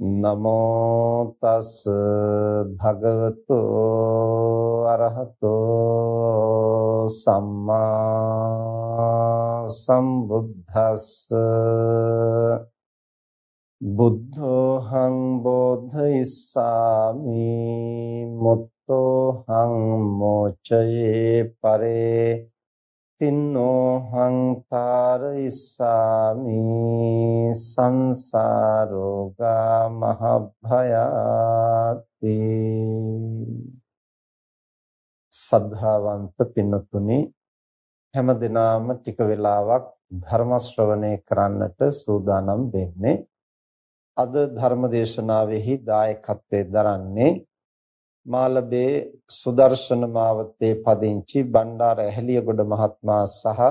නමෝ තස් භගවතු අරහතෝ සම්මා සම්බුද්දස්ස. බුද්ධෝහං බෝධිසාමි මුත්තෝහං මෝචයේ පරේ තින්නෝ හංතාරයිස්සාමි සංසාරෝගා මහභයාති සද්ධාවන්ත පින්නතුනි හැම දිනාම ටික වෙලාවක් ධර්ම ශ්‍රවණය කරන්නට සූදානම් වෙන්නේ. අද ධර්ම දේශනාවෙහි දායකත්වයෙන් දරන්නේ මාලබේ සුදර්ශන මාවතේ පදිංචි බණ්ඩාර ඇහැලියගොඩ මහත්මයා සහ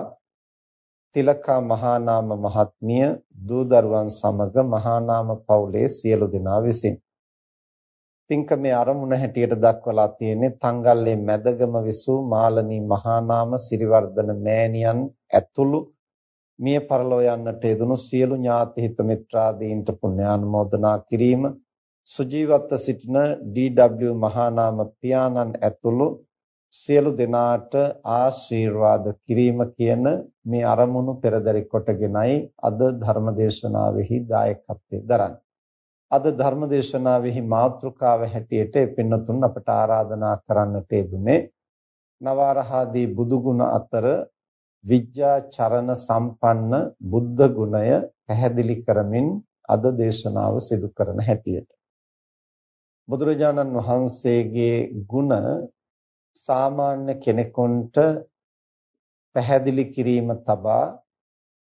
තිලකා මහානාම මහත්මිය දූ දරුවන් සමග මහානාම පවුලේ සියලු දෙනා විසින්. පින්කමේ ආරමුණ හැටියට දක්වලා තියෙන්නේ තංගල්ලේ මැදගම විසූ මාළනී මහානාම සිරිවර්ධන මෑණියන් ඇතුළු මිය පරලෝ යන්නට යෙදුණු සියලු ඥාති හිත මිත්‍රාදීන්ට පුණ්‍යානුමෝදනා කිරීම සුජීවත්ව සිටින ඩී.ඩබ්ලිව් මහානාම පියාණන් ඇතුළු සියලු දෙනාට ආශිර්වාද කිරීම කියන මේ අරමුණු පෙරදරි කොටගෙනයි අද ධර්මදේශනාවෙහි දායකත්වයෙන් දරන්නේ. අද ධර්මදේශනාවෙහි මාතෘකාව හැටියට පින්නතුන් අපට ආරාධනා කරන්නට යෙදුනේ නවරහාදී බුදුගුණ අතර විද්‍යා චරණ සම්පන්න බුද්ධ ගුණය පැහැදිලි කරමින් අද දේශනාව සිදු කරන හැටියට බුදුරජාණන් වහන්සේගේ ගුණ සාමාන්‍ය කෙනෙකුට පැහැදිලි කිරීම තබා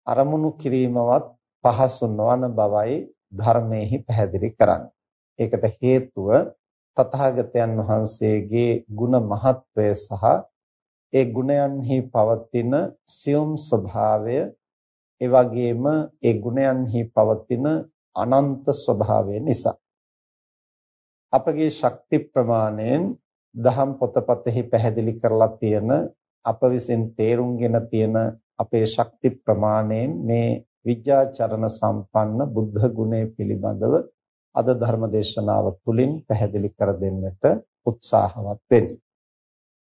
අරමුණු කිරීමවත් පහසු නොවන බවයි ධර්මයේහි පැහැදිලි කරන්නේ. ඒකට හේතුව තථාගතයන් වහන්සේගේ ගුණ මහත්වය සහ ඒ ගුණයන්හි පවතින සියුම් ස්වභාවය ඒ වගේම ඒ ගුණයන්හි පවතින අනන්ත ස්වභාවය නිසා අපගේ ශක්ති ප්‍රමාණයෙන් දහම් පොතපතෙහි පැහැදිලි කරලා තියෙන අප විසින් තේරුම්ගෙන තියෙන අපේ ශක්ති ප්‍රමාණයෙන් මේ විද්‍යාචරණ සම්පන්න බුද්ධ ගුණය පිළිබඳව අද ධර්ම දේශනාව තුළින් පැහැදිලි කර දෙන්නට උත්සාහවත් වෙන්නේ.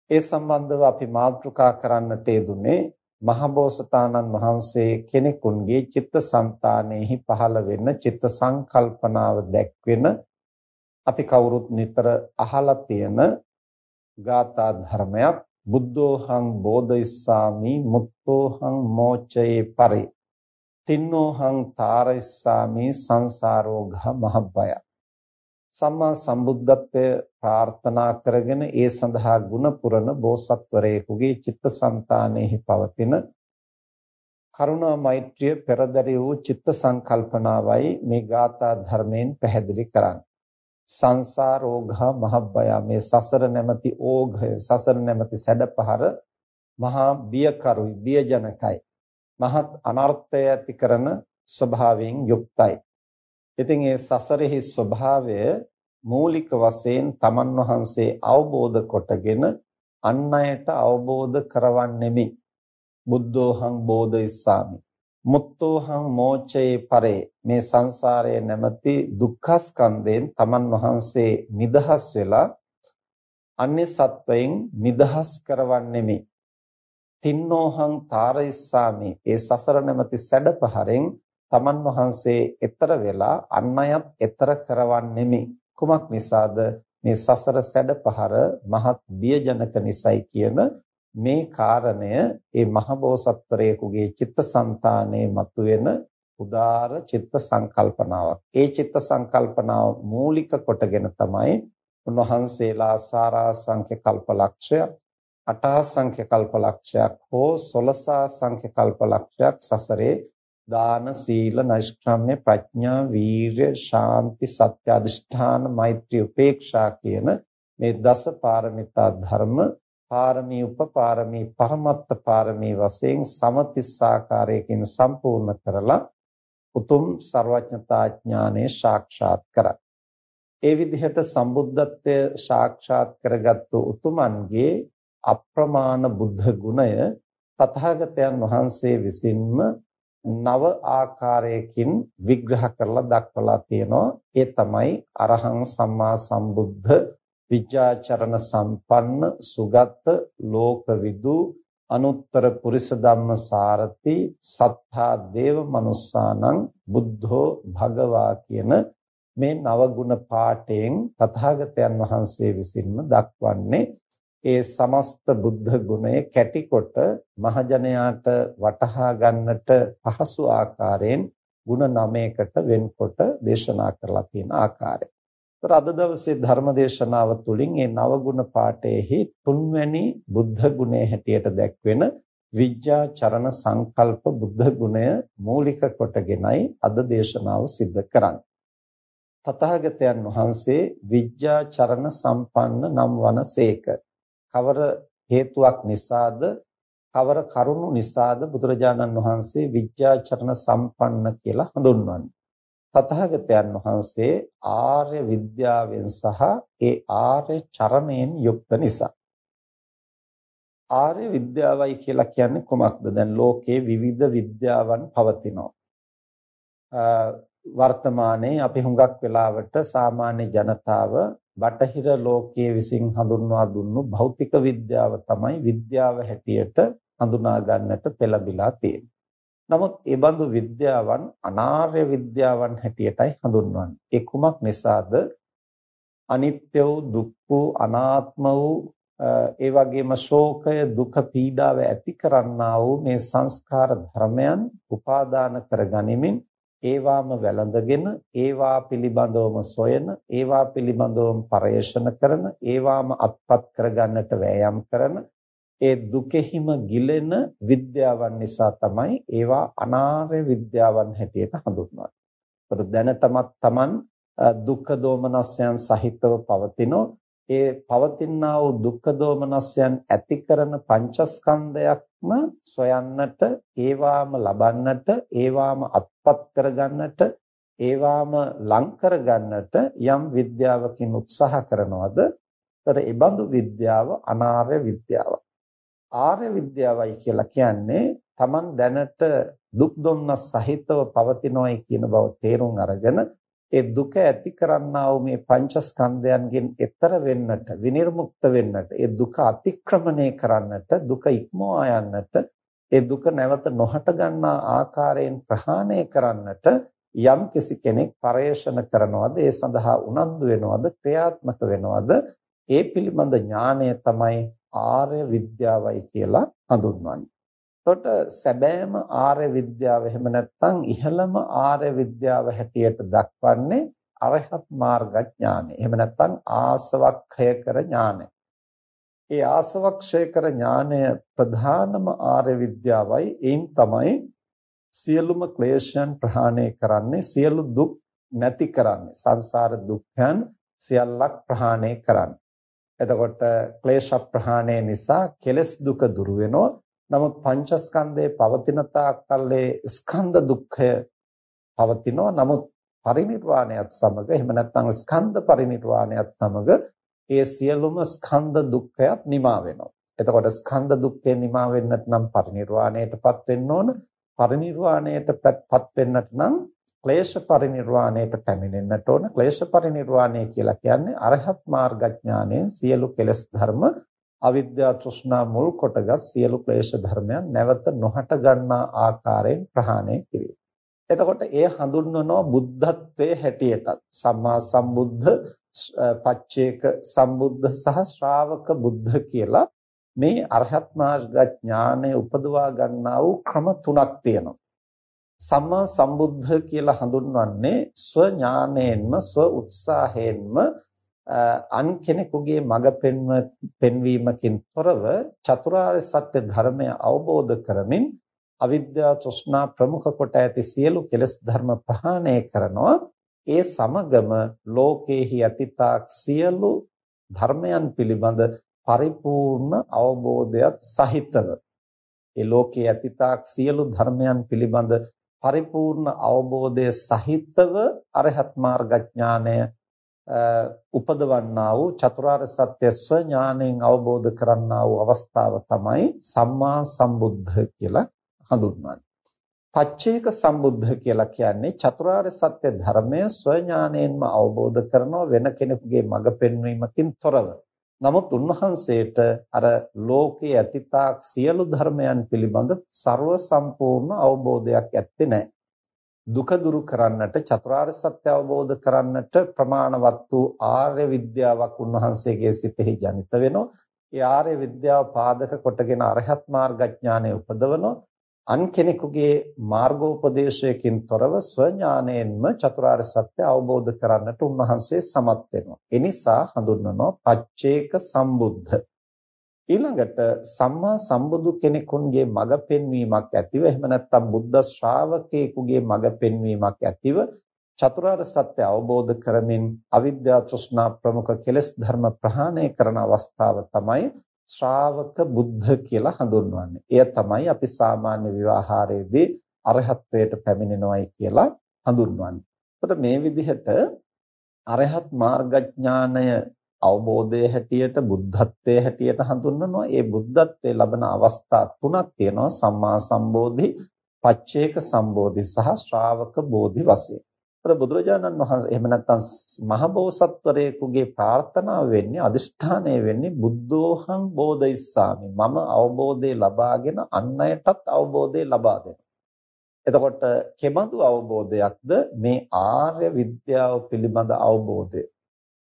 ඒ සම්බන්ධව අපි මාතෘකා කරන්නට යෙදුනේ මහබෝසතාණන් වහන්සේ කෙනෙකුන්ගේ චිත්තසංතානෙහි පහළ වෙන චිත්ත සංකල්පනාව දැක්වෙන අපි කවුරුත් නිතර අහලා තියෙන ගාථා ධර්මයක්. බුද්ධෝහං බෝධිස්සාමි මුත්තෝහං මෝචයේ පරි. තින්නෝහං තාරයිස්සාමි සංසාරෝඝ මහබ්බය. සම්මා සම්බුද්ධත්වය ප්‍රාර්ථනා කරගෙන ඒ සඳහා ගුණ පුරන බෝසත්වරයෙකුගේ චිත්තසංතානෙහි පවතින කරුණා මෛත්‍රිය පෙරදරි වූ චිත්ත සංකල්පනාවයි මේ ගාථා ධර්මයෙන් පැහැදිලි කරන්නේ. සංසාරෝඝා මහබ්බය මේ සසර නැමැති ඕඝය සසර නැමැති සැඩපහර මහා බියකරුයි බියජනකයි මහත් අනර්ථය ඇති කරන ස්වභාවයෙන් යුක්තයි ඉතින් ඒ සසරෙහි ස්වභාවය මූලික වශයෙන් තමන් වහන්සේ අවබෝධ කොටගෙන අන් අයට අවබෝධ කරවන්නෙමි. බුද්ධෝහං බෝධිස්සාමි. මුත්තෝහං මෝචේ පරේ මේ සංසාරයේ නැමැති දුක්ඛස්කන්ධයෙන් තමන් වහන්සේ නිදහස් වෙලා අන්‍ය සත්වයෙන් නිදහස් කරවන්නෙමි. තින්නෝහං තාරයිස්සාමි ඒ සසර නැමැති සැඩපහරෙන් තමන් වහන්සේ එතර වෙලා අන් අයත් එතර කරවන්නෙමි. කුමක් නිසාද මේ සසර සැඩපහර මහත් බියජනක නිසයි කියන මේ කාරණය ඒ මහබෝසත්වරයෙකුගේ චිත්තසංතානයේ මතුවෙන උදාර චිත්ත සංකල්පනාවක්. ඒ චිත්ත සංකල්පනාව මූලික කොටගෙන තමයි උන්වහන්සේලා සාරාංශක කල්පලක්ෂය අටාසංඛ්‍ය කල්පලක්ෂයක් හෝ 16 සංඛ්‍ය කල්පලක්ෂයක් සසරේ දාන සීල නෛෂ්ක්‍රම්‍ය ප්‍රඥා වීර්ය ශාන්ති සත්‍ය අධිෂ්ඨාන මෛත්‍රී උපේක්ෂා කියන මේ දස පාරමිතා ධර්ම පාරමී උපපාරමී පරමත්ත පාරමී වශයෙන් සමතිස්සාකාරයකින් සම්පූර්ණ කරලා උතුම් ਸਰවඥතා ඥානෙ සාක්ෂාත් කරා. ඒ විදිහට සම්බුද්ධත්වය සාක්ෂාත් කරගත්තු උතුමන්ගේ අප්‍රමාණ බුද්ධ ගුණය තථාගතයන් වහන්සේ විසින්ම නව ආකාරයකින් විග්‍රහ කරලා දක්වලා තියෙනවා ඒ තමයි අරහං සම්මා සම්බුද්ධ විජ්ජාචරණ සම්පන්න සුගත ලෝකවිදු අනුත්තර පුරිස ධම්ම සාරති සත්තා දේව මනුස්සානං බුද්ධෝ භගවා කියන මේ නවගුණ පාඨයෙන් තථාගතයන් වහන්සේ විසින්ම දක්වන්නේ ඒ සමස්ත බුද්ධ ගුණය කැටිකොට මහජනයාට වටහා ගන්නට පහසු ආකාරයෙන් ಗುಣ නමයකට වෙන්කොට දේශනා කරලා තියෙන ආකාරය. ඒතර අද දවසේ ධර්ම දේශනාව තුළින් මේ නවගුණ පාඨයේහි තුන්වැනි බුද්ධ ගුණය හැටියට දැක්වෙන විඥා චරණ සංකල්ප බුද්ධ ගුණය මූලික කොටගෙනයි අද දේශනාව සිද්ධ කරන්නේ. තථාගතයන් වහන්සේ විඥා චරණ සම්පන්න නම් වනසේක කවර හේතුවක් නිසාද කවර කරුණු නිසාද බුදුරජාණන් වහන්සේ විද්‍යාචරණ සම්පන්න කියලා හඳුන්වන්නේ. තථාගතයන් වහන්සේ ආර්ය විද්‍යාවෙන් සහ ඒ ආර්ය චරණයෙන් යුක්ත නිසා. ආර්ය විද්‍යාවයි කියලා කියන්නේ කොමක්ද? දැන් ලෝකේ විවිධ විද්‍යාවන් පවතිනවා. වර්තමානයේ අපි හුඟක් වෙලාවට සාමාන්‍ය ජනතාව බටහිර ලෝකයේ විසින් හඳුන්වා දුන්නු භෞතික විද්‍යාව තමයි විද්‍යාව හැටියට හඳුනා ගන්නට පෙළඹිලා තියෙන්නේ. නමුත් ඒ බඳු විද්‍යාවන් අනාර්ය විද්‍යාවන් හැටියටයි හඳුන්වන්නේ. ඒ කුමක් නිසාද? අනිත්‍ය වූ දුක්ඛ වූ අනාත්ම වූ ඒ වගේම ශෝකය දුක පීඩාව ඇති කරන්නා වූ මේ සංස්කාර ධර්මයන් උපාදාන කරගනිමින් ඒවාම වැළඳගෙන ඒවා පිළිබඳවම සොයන ඒවා පිළිබඳවම පරේෂණ කරන ඒවාම අත්පත් කරගන්නට වෑයම් කරන ඒ දුකෙහිම ගිලෙන විද්‍යාවන් නිසා තමයි ඒවා අනාර්ය විද්‍යාවන් හැටියට හඳුන්වන්නේ. ඒතර දැනටමත් Taman දුක්ඛ දෝමනස්යන් සහිතව පවතිනෝ ඒ පවතිනා වූ දුක්ඛ දෝමනස්යන් ඇති කරන පංචස්කන්ධයක්ම සොයන්නට ඒවාම ලබන්නට ඒවාම අත්පත් කරගන්නට ඒවාම ලං කරගන්නට යම් විද්‍යාවකින් උත්සාහ කරනවද? ତර ඒ බඳු විද්‍යාව අනාර්ය විද්‍යාවක්. ආර්ය විද්‍යාවයි කියලා කියන්නේ Taman දැනට දුක් දුම්නස් සහිතව පවතිනොයි කියන බව තේරුම් අරගෙන ඒ දුක ඇති කරන්නා වූ මේ පංචස්කන්ධයන්ගෙන් එතර වෙන්නට විනිර්මුක්ත වෙන්නට ඒ දුක අතික්‍රමණය කරන්නට දුක ඉක්මවා යන්නට ඒ දුක නැවත නොහට ගන්නා ආකාරයෙන් ප්‍රහාණය කරන්නට යම් කිසි කෙනෙක් පරේෂණ කරනවද ඒ සඳහා උනන්දු වෙනවද ක්‍රියාත්මක වෙනවද ඒ පිළිබඳ ඥානය තමයි ආර්ය විද්‍යාවයි කියලා හඳුන්වන්නේ එතකොට සැබෑම ආර්ය විද්‍යාව එහෙම නැත්නම් ඉහළම ආර්ය විද්‍යාව හැටියට දක්වන්නේ අරහත් මාර්ග ඥානය. එහෙම නැත්නම් ආසවක්ඛය කර ඥානය. ඒ ආසවක්ෂය කර ඥානය ප්‍රධානම ආර්ය විද්‍යාවයි. එයින් තමයි සියලුම ක්ලේශයන් ප්‍රහාණය කරන්නේ, සියලු දුක් නැති කරන්නේ. සංසාර දුක්ඛයන් සියල්ලක් ප්‍රහාණය කරන්නේ. එතකොට ක්ලේශ ප්‍රහාණය නිසා කෙලෙස් දුක දුරු වෙනවා. නමුත් පංචස්කන්ධයේ පවතින තාක්කල්ලේ ස්කන්ධ දුක්ඛය පවතිනවා. නමුත් පරිණිරවාණයත් සමග එහෙම නැත්නම් ස්කන්ධ පරිණිරවාණයත් සමග ඒ සියලුම ස්කන්ධ දුක්ඛයත් නිමා වෙනවා. එතකොට ස්කන්ධ දුක්ඛේ නිමා වෙන්නට නම් පරිණිරවාණයටපත් වෙන්න ඕන. පරිණිරවාණයටපත් වෙන්නට නම් ක්ලේශ පරිණිරවාණයට පැමිණෙන්නට ඕන. ක්ලේශ පරිණිරවාණය කියලා කියන්නේ අරහත් මාර්ගඥානයෙන් සියලු කෙලෙස් ධර්ම අවිද්‍යා තෘෂ්ණා මුල් කොටගත් සියලු ක්ලේශ ධර්මයන් නැවත නොහට ගන්නා ආකාරයෙන් ප්‍රහාණය කිරීම. එතකොට එය හඳුන්වනවා බුද්ධත්වයේ හැටියටත් සම්මා සම්බුද්ධ පච්චේක සම්බුද්ධ සහ ශ්‍රාවක බුද්ධ කියලා මේ අරහත් මාර්ග ඥානය උපදවා ගන්නා වූ ක්‍රම තුනක් තියෙනවා. සම්මා සම්බුද්ධ කියලා හඳුන්වන්නේ ස්ව ඥාණයෙන්ම ස්ව උත්සාහයෙන්ම අන් කෙනෙකුගේ මඟ පෙන්වීමකින් තොරව චතුරාර්ය සත්‍ය ධර්මය අවබෝධ කරමින් අවිද්‍යා තෘෂ්ණා ප්‍රමුඛ කොට ඇති සියලු කෙලෙස් ධර්ම ප්‍රහාණය කරනවා. ඒ සමගම ලෝකේහි අතීතාක් සියලු ධර්මයන් පිළිබඳ පරිපූර්ණ අවබෝධයත් සහිතව ඒ ලෝකයේ අතීතාක් සියලු ධර්මයන් පිළිබඳ පරිපූර්ණ අවබෝධය සහිතව අරහත් මාර්ගඥානය උපදවන්නා වූ චතුරාර්ය සත්‍ය ස්ව ඥාණයෙන් අවබෝධ කරන්නා වූ අවස්ථාව තමයි සම්මා සම්බුද්ධ කියලා හඳුන්වන්නේ. පච්චේක සම්බුද්ධ කියලා කියන්නේ චතුරාර්ය සත්‍ය ධර්මය ස්ව ඥාණයෙන්ම අවබෝධ කරනව වෙන කෙනෙකුගේ මඟ පෙන්වීමකින් තොරව. නමුත් උන්වහන්සේට අර ලෝකයේ අතීතාක් සියලු ධර්මයන් පිළිබඳ ਸਰව සම්පූර්ණ අවබෝධයක් ඇත්තේ නැහැ. දුක දුරු කරන්නට චතුරාර්ය සත්‍ය අවබෝධ කරන්නට ප්‍රමාණවත් වූ ආර්ය විද්‍යාවක් උන්වහන්සේගේ සිතෙහි ජනිත වෙනවා. ඒ ආර්ය විද්‍යාව පාදක කොටගෙන අරහත් මාර්ගඥානය උපදවනවා. අන් කෙනෙකුගේ මාර්ගෝපදේශයකින් තොරව ස්වඥාණයෙන්ම චතුරාර්ය සත්‍ය අවබෝධ කරන්නට උන්වහන්සේ සමත් වෙනවා. ඒ නිසා හඳුන්වනවා පච්චේක සම්බුද්ධ ඊළඟට සම්මා සම්බුදු කෙනෙකුන්ගේ මඟ පෙන්වීමක් ඇතිව එහෙම නැත්නම් බුද්ධ ශ්‍රාවකයෙකුගේ මඟ පෙන්වීමක් ඇතිව චතුරාර්ය සත්‍ය අවබෝධ කරමින් අවිද්‍යා තෘෂ්ණා ප්‍රමුඛ කෙලෙස් ධර්ම ප්‍රහාණය කරන අවස්ථාව තමයි ශ්‍රාවක බුද්ධ කියලා හඳුන්වන්නේ. එය තමයි අපි සාමාන්‍ය විවාහාරයේදී අරහත්ත්වයට පැමිණෙනවයි කියලා හඳුන්වන්නේ. එතකොට මේ විදිහට අරහත් මාර්ගඥානය අවබෝධයේ හැටියට බුද්ධත්වයේ හැටියට හඳුන්වනවා. ඒ බුද්ධත්වයේ ලබන අවස්ථා තුනක් තියෙනවා. සම්මා සම්බෝධි, පච්චේක සම්බෝධි සහ ශ්‍රාවක බෝධි වශයෙන්. ඒතර බුදුරජාණන් වහන්සේ එහෙම නැත්නම් මහබෝසත්වරයෙකුගේ ප්‍රාර්ථනාව වෙන්නේ අදිෂ්ඨානය වෙන්නේ බුද්ධෝහං බෝධිස්සාමි. මම අවබෝධය ලබාගෙන අන් අයටත් අවබෝධය ලබා දෙනවා. එතකොට කෙබඳු අවබෝධයක්ද මේ ආර්ය විද්‍යාව පිළිබඳ අවබෝධය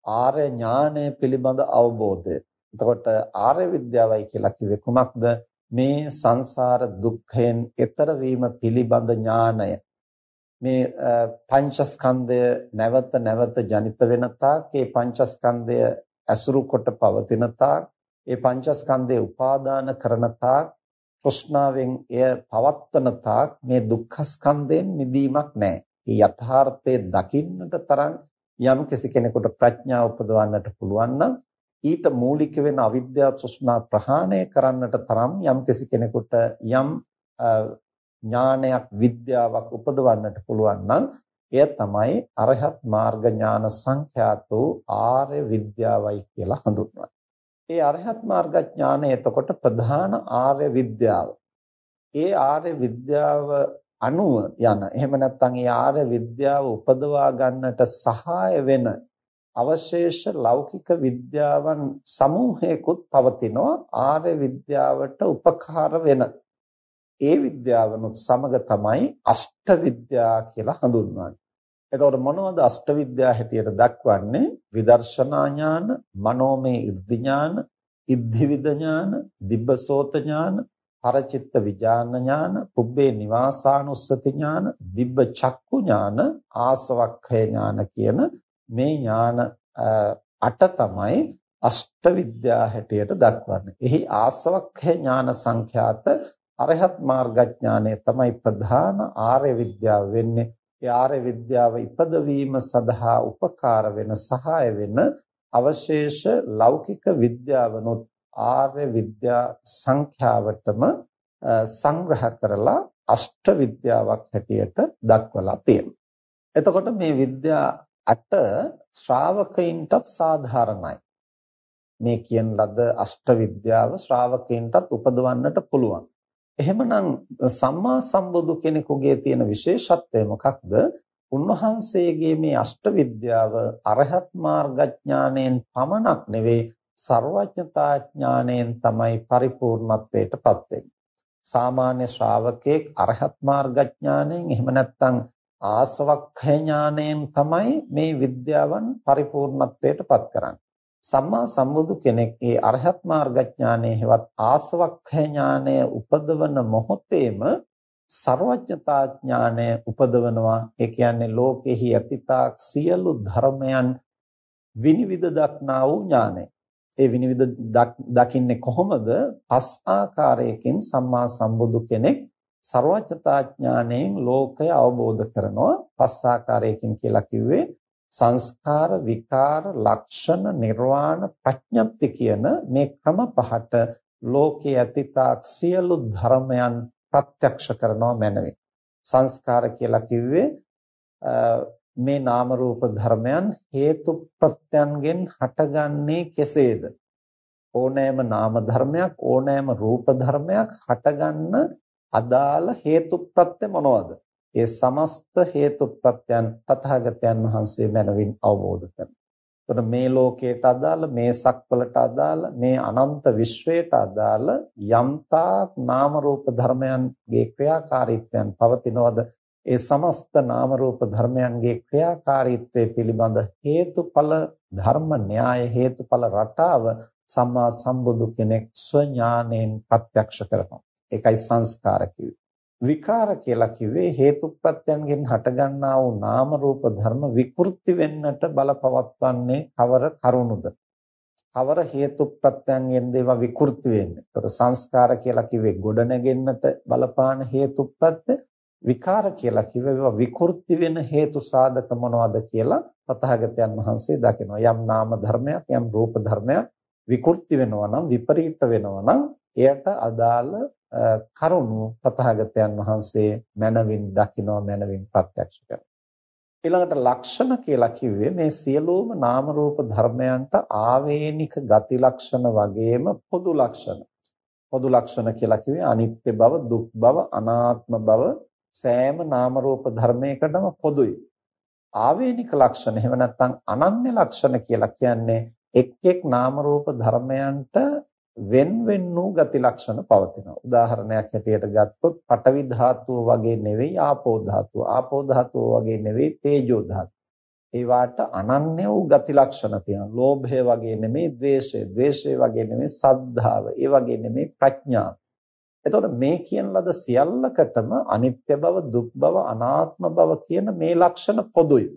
ආර්ය ඥානය පිළිබඳ අවබෝධය. එතකොට ආර්ය විද්‍යාවයි කියලා කිව්වේ කුමක්ද? මේ සංසාර දුක්ඛයෙන් එතර වීම පිළිබඳ ඥානය. මේ පංචස්කන්ධය නැවත නැවත ජනිත වෙන තාක් ඒ පංචස්කන්ධය ඇසුරු කොට පවතින තාක් ඒ පංචස්කන්ධය උපාදාන කරන තාක් තෘෂ්ණාවෙන් එය පවත්වන තාක් මේ දුක්ඛ ස්කන්ධයෙන් මිදීමක් නැහැ. ඒ යථාර්ථයේ දකින්නට තරම් යම් කෙනෙකුට ප්‍රඥාව උපදවන්නට පුළුවන් නම් ඊට මූලික වෙන අවිද්‍යාව තෘෂ්ණා ප්‍රහාණය කරන්නට තරම් යම් කෙනෙකුට යම් ඥානයක් විද්‍යාවක් උපදවන්නට පුළුවන් නම් එය තමයි අරහත් මාර්ග ඥාන සංඛ්‍යාතෝ ආර්ය විද්‍යාවයි කියලා හඳුන්වන්නේ. ඒ අරහත් මාර්ග ඥානය එතකොට ප්‍රධාන ආර්ය විද්‍යාව. ඒ ආර්ය විද්‍යාව අනුව යන එහෙම නැත්නම් ඒ ආර්ය විද්‍යාව උපදවා ගන්නට සහාය වෙන අවශේෂ ලෞකික විද්‍යාවන් සමූහයකුත් පවතිනවා ආර්ය විද්‍යාවට උපකාර වෙන ඒ විද්‍යාවනුත් සමග තමයි අෂ්ට විද්‍යා කියලා හඳුන්වන්නේ. එතකොට මොනවද අෂ්ට විද්‍යා හැටියට දක්වන්නේ? විදර්ශනා ඥාන, මනෝමය ඉර්ධි ඥාන, ඉද්ධිවිද ඥාන, දිබ්බසෝත ඥාන, පරචිත්ත විඥාන ඥාන, පුබ්බේ නිවාසානුස්සති ඥාන, දිබ්බ චක්කු ඥාන, ආසවක්ඛය ඥාන කියන මේ ඥාන අට තමයි අෂ්ට විද්‍යා හැටියට දක්වන්නේ. එහි ආසවක්ඛය ඥාන සංඛ්‍යාත අරහත් මාර්ගඥානය තමයි ප්‍රධාන ආර්ය විද්‍යාව වෙන්නේ. ඒ ආර්ය විද්‍යාව ඉපදවීම සඳහා උපකාර වෙන සහාය වෙන අවශේෂ ලෞකික විද්‍යාවනොත් ආර්ය විද්‍යා සංඛ්‍යාවටම සංග්‍රහ කරලා අෂ්ට විද්‍යාවක් හැටියට දක්වලා තියෙනවා. එතකොට මේ විද්‍යා අට ශ්‍රාවකයින්ටත් සාධාරණයි. මේ කියන ලද අෂ්ට විද්‍යාව ශ්‍රාවකයන්ටත් උපදවන්නට පුළුවන්. එහෙමනම් සම්මා සම්බුදු කෙනෙකුගේ තියෙන විශේෂත්වය මොකක්ද? උන්වහන්සේගේ මේ අෂ්ට විද්‍යාව අරහත් මාර්ගඥාණයෙන් පමණක් නෙවෙයි ਸਰවඥතා ඥාණයෙන් තමයි පරිපූර්ණත්වයටපත් වෙන්නේ. සාමාන්‍ය ශ්‍රාවකෙක් අරහත් මාර්ගඥාණයෙන් එහෙම නැත්නම් ආසවක්ඛය ඥාණයෙන් තමයි මේ විද්‍යාවන් පරිපූර්ණත්වයටපත් කරන්නේ. සම්මා සම්බුදු කෙනෙක් ඒ අරහත් මාර්ගඥානයේ හෙවත් ආසවක්ඛය ඥානය උපදවන මොහොතේම ਸਰවඥතා ඥානය උපදවනවා. ඒ කියන්නේ ලෝකෙහි අතීතාක් සියලු ධර්මයන් විනිවිද දක්නා වූ ඥානය. ඒ විනිවිද දකින්නේ කොහොමද? පස් ආකාරයකින් සම්මා සම්බුදු කෙනෙක් ਸਰවඥතා ඥාණයෙන් ලෝකය අවබෝධ කරනවා. පස් ආකාරයකින් කියලා කිව්වේ සංස්කාර විකාර ලක්ෂණ නිර්වාණ ප්‍රඥප්ති කියන මේ ක්‍රම පහට ලෝකයේ අතීතාක් සියලු ධර්මයන් ප්‍රත්‍යක්ෂ කරනවා මැනවි. සංස්කාර කියලා කිව්වේ මේ නාම රූප ධර්මයන් හේතු ප්‍රත්‍යයන්ගෙන් හටගන්නේ කෙසේද? ඕනෑම නාම ධර්මයක් ඕනෑම රූප ධර්මයක් හටගන්න අදාළ හේතු ප්‍රත්‍ය මොනවද? ඒ සමස්ත හේතු ප්‍රත්‍යයන් තථාගතයන් වහන්සේ මනවින් අවබෝධ කරනවා. එතකොට මේ ලෝකයට අදාළ මේ සක්වලට අදාළ මේ අනන්ත විශ්වයට අදාළ යම්තාක් නාම රූප ධර්මයන්ගේ ක්‍රියාකාරීත්වයන් පවතිනවද ඒ සමස්ත නාම රූප ධර්මයන්ගේ ක්‍රියාකාරීත්වය පිළිබඳ හේතුඵල ධර්ම න්‍යාය හේතුඵල රටාව සම්මා සම්බුදු කෙනෙක් ස්වඥාණයෙන් ප්‍රත්‍යක්ෂ කරනවා. ඒකයි සංස්කාර කිව්වේ. විකාර කියලා කිව්වේ හේතුප්‍රත්‍යයන්ගෙන් හටගන්නා වූ නාම රූප ධර්ම විකෘති වෙන්නට බලපවත්වන්නේ කවර කරුණුද? කවර හේතුප්‍රත්‍යයන්ගෙන්ද ඒවා විකෘති වෙන්නේ? ඒතර සංස්කාර කියලා කිව්වේ ගොඩනගෙන්නට බලපාන හේතුප්‍රත්‍ය විකාර කියලා කිව්වේ ඒවා විකෘති වෙන හේතු සාධක මොනවද කියලා තථාගතයන් වහන්සේ දකිනවා. යම් නාම ධර්මයක් යම් රූප ධර්මයක් විකෘති වෙනවා නම් විපරීත වෙනවා නම් එයට අදාළ කරුණු තථාගතයන් වහන්සේ මනවින් දකිනවා මනවින් ප්‍රත්‍යක්ෂ කරනවා. ඊළඟට ලක්ෂණ කියලා කිව්වේ මේ සියලුම නාම රූප ධර්මයන්ට ආවේනික ගති ලක්ෂණ වගේම පොදු ලක්ෂණ. පොදු ලක්ෂණ කියලා කිව්වේ අනිත්‍ය බව, දුක් බව, අනාත්ම බව සෑම නාම රූප ධර්මයකටම පොදුයි. ආවේනික ලක්ෂණ එහෙම නැත්නම් අනන්‍ය ලක්ෂණ කියලා කියන්නේ එක් එක් නාම රූප ධර්මයන්ට වෙන් වෙන් වූ ගති ලක්ෂණ පවතිනවා. උදාහරණයක් හැටියට ගත්තොත් පඨවි ධාතුව වගේ නෙවෙයි ආපෝ ධාතුව. ආපෝ ධාතුව වගේ නෙවෙයි තේජෝ ධාතුව. ඒ වාට අනන්‍ය වූ ගති ලක්ෂණ තියෙනවා. ලෝභය වගේ නෙමෙයි ද්වේෂය, ද්වේෂය වගේ නෙමෙයි සද්ධාව, ඒ වගේ නෙමෙයි ප්‍රඥාව. එතකොට මේ කියන ලද සියල්ලකටම අනිත්‍ය බව, දුක් බව, අනාත්ම බව කියන මේ ලක්ෂණ පොදුයි.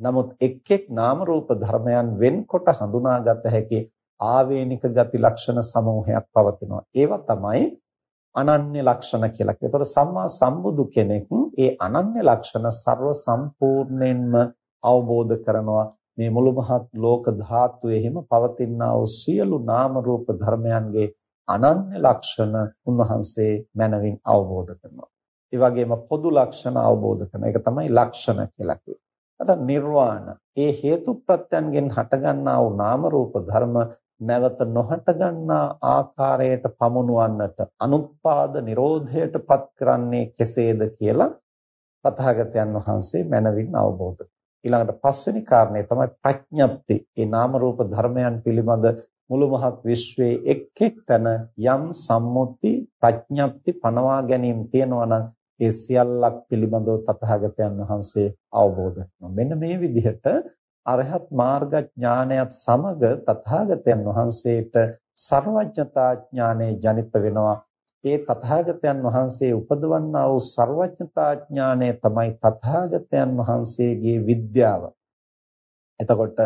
නමුත් එක් එක් නාම රූප ධර්මයන් වෙන්කොට හඳුනාගත හැකි ආවේනික ගති ලක්ෂණ සමූහයක් පවතිනවා. ඒවා තමයි අනන්‍ය ලක්ෂණ කියලා කියනවා. ඒතර සම්මා සම්බුදු කෙනෙක් ඒ අනන්‍ය ලක්ෂණ ਸਰව සම්පූර්ණයෙන්ම අවබෝධ කරනවා. මේ මුළු මහත් ලෝක ධාතුවේහිම පවතිනා වූ සියලු නාම රූප ධර්මයන්ගේ අනන්‍ය ලක්ෂණ උන්වහන්සේ මනවින් අවබෝධ කරනවා. ඒ වගේම පොදු ලක්ෂණ අවබෝධ කරනවා. ඒක තමයි ලක්ෂණ කියලා කියන්නේ. අර නිර්වාණ ඒ හේතු ප්‍රත්‍යයන්ගෙන් හටගන්නා වූ නාම රූප ධර්ම නැවත නොහට ගන්නා ආකාරයට පමුණුවන්නට අනුත්පාද නිරෝධයට පත් කරන්නේ කෙසේද කියලා තථාගතයන් වහන්සේ මනවින් අවබෝධ ඊළඟට පස්වෙනි කාරණය තමයි ප්‍රඥප්ති. ඒ නාම රූප ධර්මයන් පිළිබඳ මුළු මහත් විශ්වයේ එක් එක් තැන යම් සම්මුති ප්‍රඥප්ති පනවා ගැනීම තියෙනවා නම් ඒ සියල්ලක් පිළිබඳව තථාගතයන් වහන්සේ අවබෝධ කරනවා. මෙන්න මේ විදිහට අරහත් මාර්ග ඥානයත් සමග තථාගතයන් වහන්සේට ਸਰවඥතා ඥානය ජනිත වෙනවා. ඒ තථාගතයන් වහන්සේ උපදවන්නා වූ ਸਰවඥතා ඥානය තමයි තථාගතයන් වහන්සේගේ විද්‍යාව. එතකොට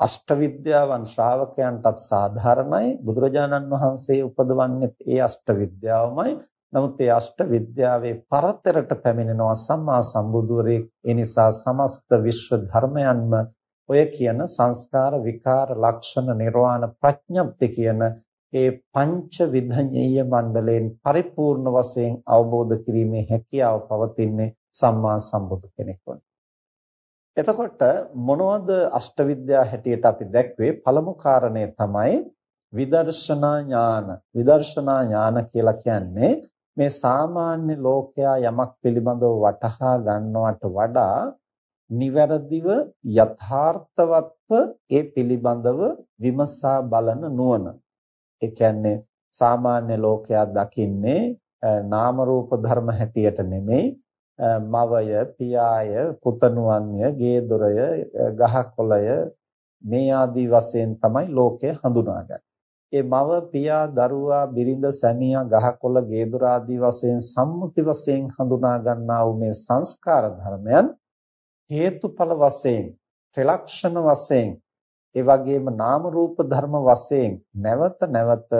අෂ්ට විද්‍යාවන් ශ්‍රාවකයන්ටත් සාධාරණයි බුදුරජාණන් වහන්සේ උපදවන්නේ ඒ අෂ්ට විද්‍යාවමයි නමුත් ඒ අෂ්ට විද්‍යාවේ පරතරට පැමිණෙනවා සම්මා සම්බුදුරේ ඒ නිසා සමස්ත විශ්ව ධර්මයන්ම ඔය කියන සංස්කාර විකාර ලක්ෂණ නිර්වාණ ප්‍රඥප්ති කියන ඒ පංච විධඤ්ඤය මණ්ඩලයෙන් පරිපූර්ණ වශයෙන් අවබෝධ කිරීමේ හැකියාව පවතින්නේ සම්මා සම්බුදු කෙනෙක් වන. එතකොට මොනවද අෂ්ටවිද්‍යා හැටියට අපි දැක්වේ පළමු කාරණය තමයි විදර්ශනා ඥාන. විදර්ශනා ඥාන කියලා කියන්නේ මේ සාමාන්‍ය ලෝකයා යමක් පිළිබඳව වටහා ගන්නවට වඩා නිවැරදිව යථාර්ථවත්ව ඒ පිළිබඳව විමසා බලන නුවණ. ඒ කියන්නේ සාමාන්‍ය ලෝකයා දකින්නේ නාම රූප ධර්ම හැටියට නෙමෙයි මවය පියාය පුතණුවන්ය ගේ දොරය ගහකොළය මේ ආදී වශයෙන් තමයි ලෝකය හඳුනාගන්නේ. ඒ මව පියා දරුවා බිරිඳ සැමියා ගහකොළ ගේ දොර ආදී වශයෙන් සම්මුති වශයෙන් හඳුනා ගන්නා වූ මේ සංස්කාර ධර්මයන් හේතුඵල වශයෙන් ත්‍රිලක්ෂණ වශයෙන් ඒ වගේම නාම රූප ධර්ම වශයෙන් නැවත නැවත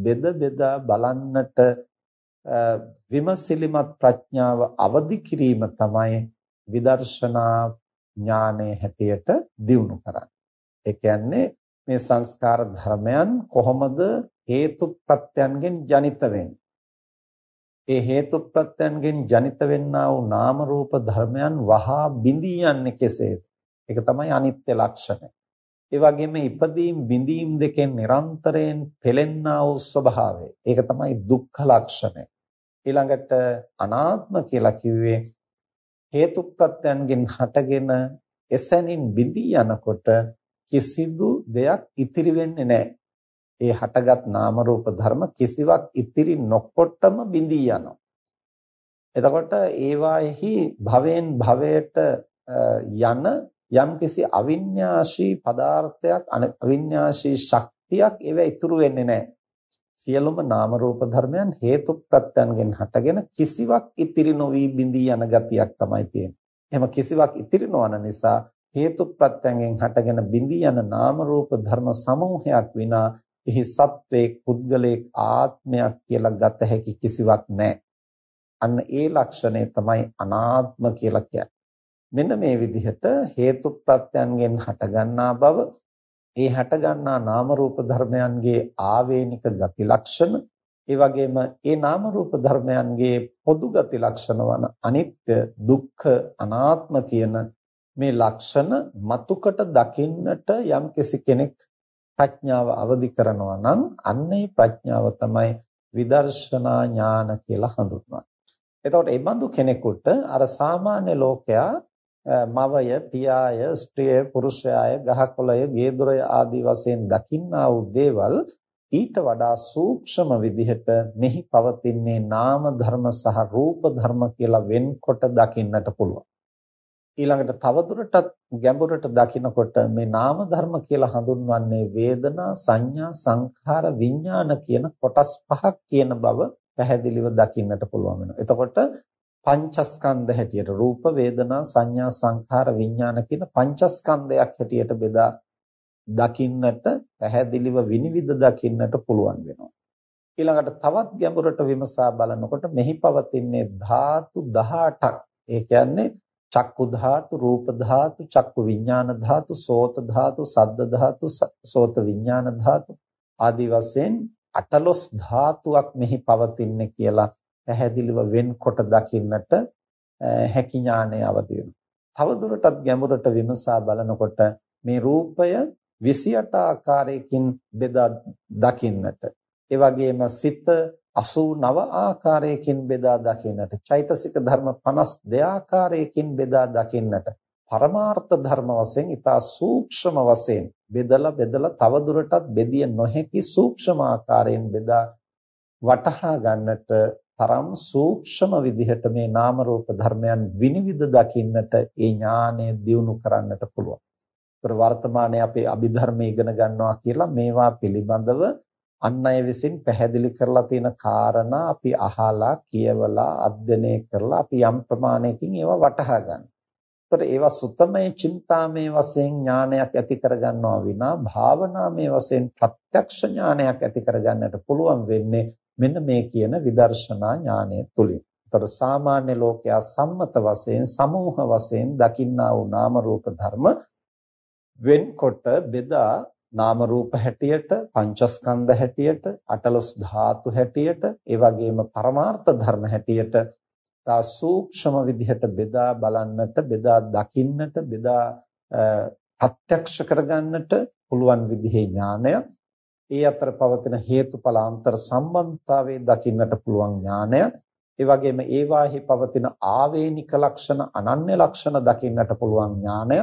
බෙද බෙදා බලන්නට විමසිලිමත් ප්‍රඥාව අවදි කිරීම තමයි විදර්ශනා ඥානයේ හැටියට දියුණු කරන්නේ. ඒ කියන්නේ මේ සංස්කාර ධර්මයන් කොහොමද හේතු ප්‍රත්‍යයන්ගෙන් ජනිත වෙන්නේ? ඒ හේතු ප්‍රත්‍යයන්ගෙන් ජනිත වෙන්නා වූ නාම රූප ධර්මයන් වහා බිඳී යන්නේ කෙසේද? ඒක තමයි අනිත්‍ය ලක්ෂණය. ඒ වගේම ඉපදීම් බිඳීම් දෙකෙන් නිරන්තරයෙන් පෙළෙන්නා වූ ස්වභාවය. ඒක තමයි දුක්ඛ ලක්ෂණය. ඊළඟට අනාත්ම කියලා කිව්වේ හේතු ප්‍රත්‍යයන්ගෙන් හටගෙන එසැනින් බිඳී යනකොට කිසිදු දෙයක් ඉතිරි වෙන්නේ නැහැ. ඒ හටගත් නාම රූප ධර්ම කිසිවක් ඉතිරි නොකොටම බිඳී යනවා. එතකොට ඒවාෙහි භවෙන් භවයට යන යම්කිසි අවිඤ්ඤාශී පදාර්ථයක් අවිඤ්ඤාශී ශක්තියක් ඒව ඉතුරු වෙන්නේ නැහැ. සියලුම නාම රූප ධර්මයන් හේතු ප්‍රත්‍යයන්ගෙන් හටගෙන කිසිවක් ඉතිරි නොවි බිඳී යන ගතියක් තමයි තියෙන්නේ. එහෙම කිසිවක් ඉතිරි නොවන නිසා හේතු ප්‍රත්‍යයෙන් හටගෙන බිඳී යන නාම රූප ධර්ම සමූහයක් විනා එහි සත්වයේ පුද්ගලයේ ආත්මයක් කියලා ගත හැකි කිසිවක් නැහැ. අන්න ඒ ලක්ෂණය තමයි අනාත්ම කියලා කියන්නේ. මෙන්න මේ විදිහට හේතු ප්‍රත්‍යයන්ගෙන් හටගන්නා බව ඒ හටගන්නා නාම රූප ධර්මයන්ගේ ආවේනික ගති ලක්ෂණ ඒ වගේම ඒ නාම රූප ධර්මයන්ගේ පොදු ගති ලක්ෂණ වන අනිත්‍ය දුක්ඛ අනාත්ම කියන මේ ලක්ෂණ මතුකට දකින්නට යම් කෙනෙක් ප්‍රඥාව අවදි කරනවා නම් අන්නේ ප්‍රඥාව තමයි විදර්ශනා ඥාන කියලා හඳුන්වන්නේ. එතකොට මේ බඳු කෙනෙකුට අර සාමාන්‍ය ලෝකයා මවය, පියාය, ස්ත්‍රිය, පුරුෂයාය, ගහකොළය, ගේදොරය ආදී වශයෙන් දකින්නා වූ දේවල් ඊට වඩා සූක්ෂම විදිහට මෙහි පවතින්නේ නාම ධර්ම සහ රූප ධර්ම කියලා වෙන්කොට දකින්නට පුළුවන්. ඊළඟට තවදුරටත් ගැඹුරට දකිනකොට මේ නාම ධර්ම කියලා හඳුන්වන්නේ වේදනා සංඥා සංඛාර විඥාන කියන කොටස් පහක් කියන බව පැහැදිලිව දකින්නට පුළුවන් වෙනවා. එතකොට පංචස්කන්ධ හැටියට රූප වේදනා සංඥා සංඛාර විඥාන කියන පංචස්කන්ධයක් හැටියට බෙදා දකින්නට පැහැදිලිව විනිවිද දකින්නට පුළුවන් වෙනවා. ඊළඟට තවත් ගැඹුරට විමසා බලනකොට මෙහි පවතින්නේ ධාතු 18ක්. ඒ කියන්නේ චක්කු ධාතු, රූප ධාතු, චක්කු විඥාන ධාතු, සෝත ධාතු, සද්ද ධාතු, සෝත විඥාන ධාතු ආදී වශයෙන් අටලොස් ධාතුවක් මෙහි පවතින්නේ කියලා පැහැදිලිව වෙන්කොට දකින්නට හැකි ඥානය අවදි වෙනවා. තවදුරටත් ගැඹුරට විමසා බලනකොට මේ රූපය 28 ආකාරයකින් බෙදා දකින්නට ඒ වගේම සිත 89 ආකාරයකින් බෙදා දකින්නට චෛතසික ධර්ම 52 ආකාරයකින් බෙදා දකින්නට පරමාර්ථ ධර්ම වශයෙන් ඊතා සූක්ෂම වශයෙන් බෙදලා බෙදලා තවදුරටත් බෙදිය නොහැකි සූක්ෂම ආකාරයෙන් බෙදා වටහා ගන්නට තරම් සූක්ෂම විදිහට මේ නාම රූප ධර්මයන් විනිවිද දකින්නට ඒ ඥානය දියුණු කරන්නට පුළුවන්. ඒතර වර්තමානයේ අපේ අභිධර්ම ඉගෙන ගන්නවා කියලා මේවා පිළිබඳව අන් අය විසින් පැහැදිලි කරලා තියෙන කාරණා අපි අහලා කියවලා අධ්‍යයනය කරලා අපි යම් ප්‍රමාණයකින් ඒවා වටහා ගන්න. ඒතර ඒවා සුත්තමේ චින්තාමේ වශයෙන් ඥානයක් ඇති කරගන්නවා විනා භාවනාමේ වශයෙන් ප්‍රත්‍යක්ෂ ඥානයක් ඇති කරගන්නට පුළුවන් වෙන්නේ මෙන්න මේ කියන විදර්ශනා ඥානය තුලින්. ඒතර සාමාන්‍ය ලෝකයා සම්මත වශයෙන් සමූහ වශයෙන් දකින්නා වූ නාම රූප ධර්ම වෙන්කොට බෙදා නාම රූප හැටියට පංචස්කන්ධ හැටියට අටලොස් ධාතු හැටියට ඒ වගේම පරමාර්ථ ධර්ම හැටියට තා සූක්ෂම විදිහට බෙදා බලන්නට බෙදා දකින්නට බෙදා ප්‍රත්‍යක්ෂ කරගන්නට පුළුවන් විදිහේ ඥානය. ඒ අතර පවතින හේතුඵල අන්තර් සම්බන්ධතාවයේ දකින්නට පුළුවන් ඥානය. ඒ වගේම ඒවාෙහි පවතින ආවේනික ලක්ෂණ අනන්‍ය ලක්ෂණ දකින්නට පුළුවන් ඥානය.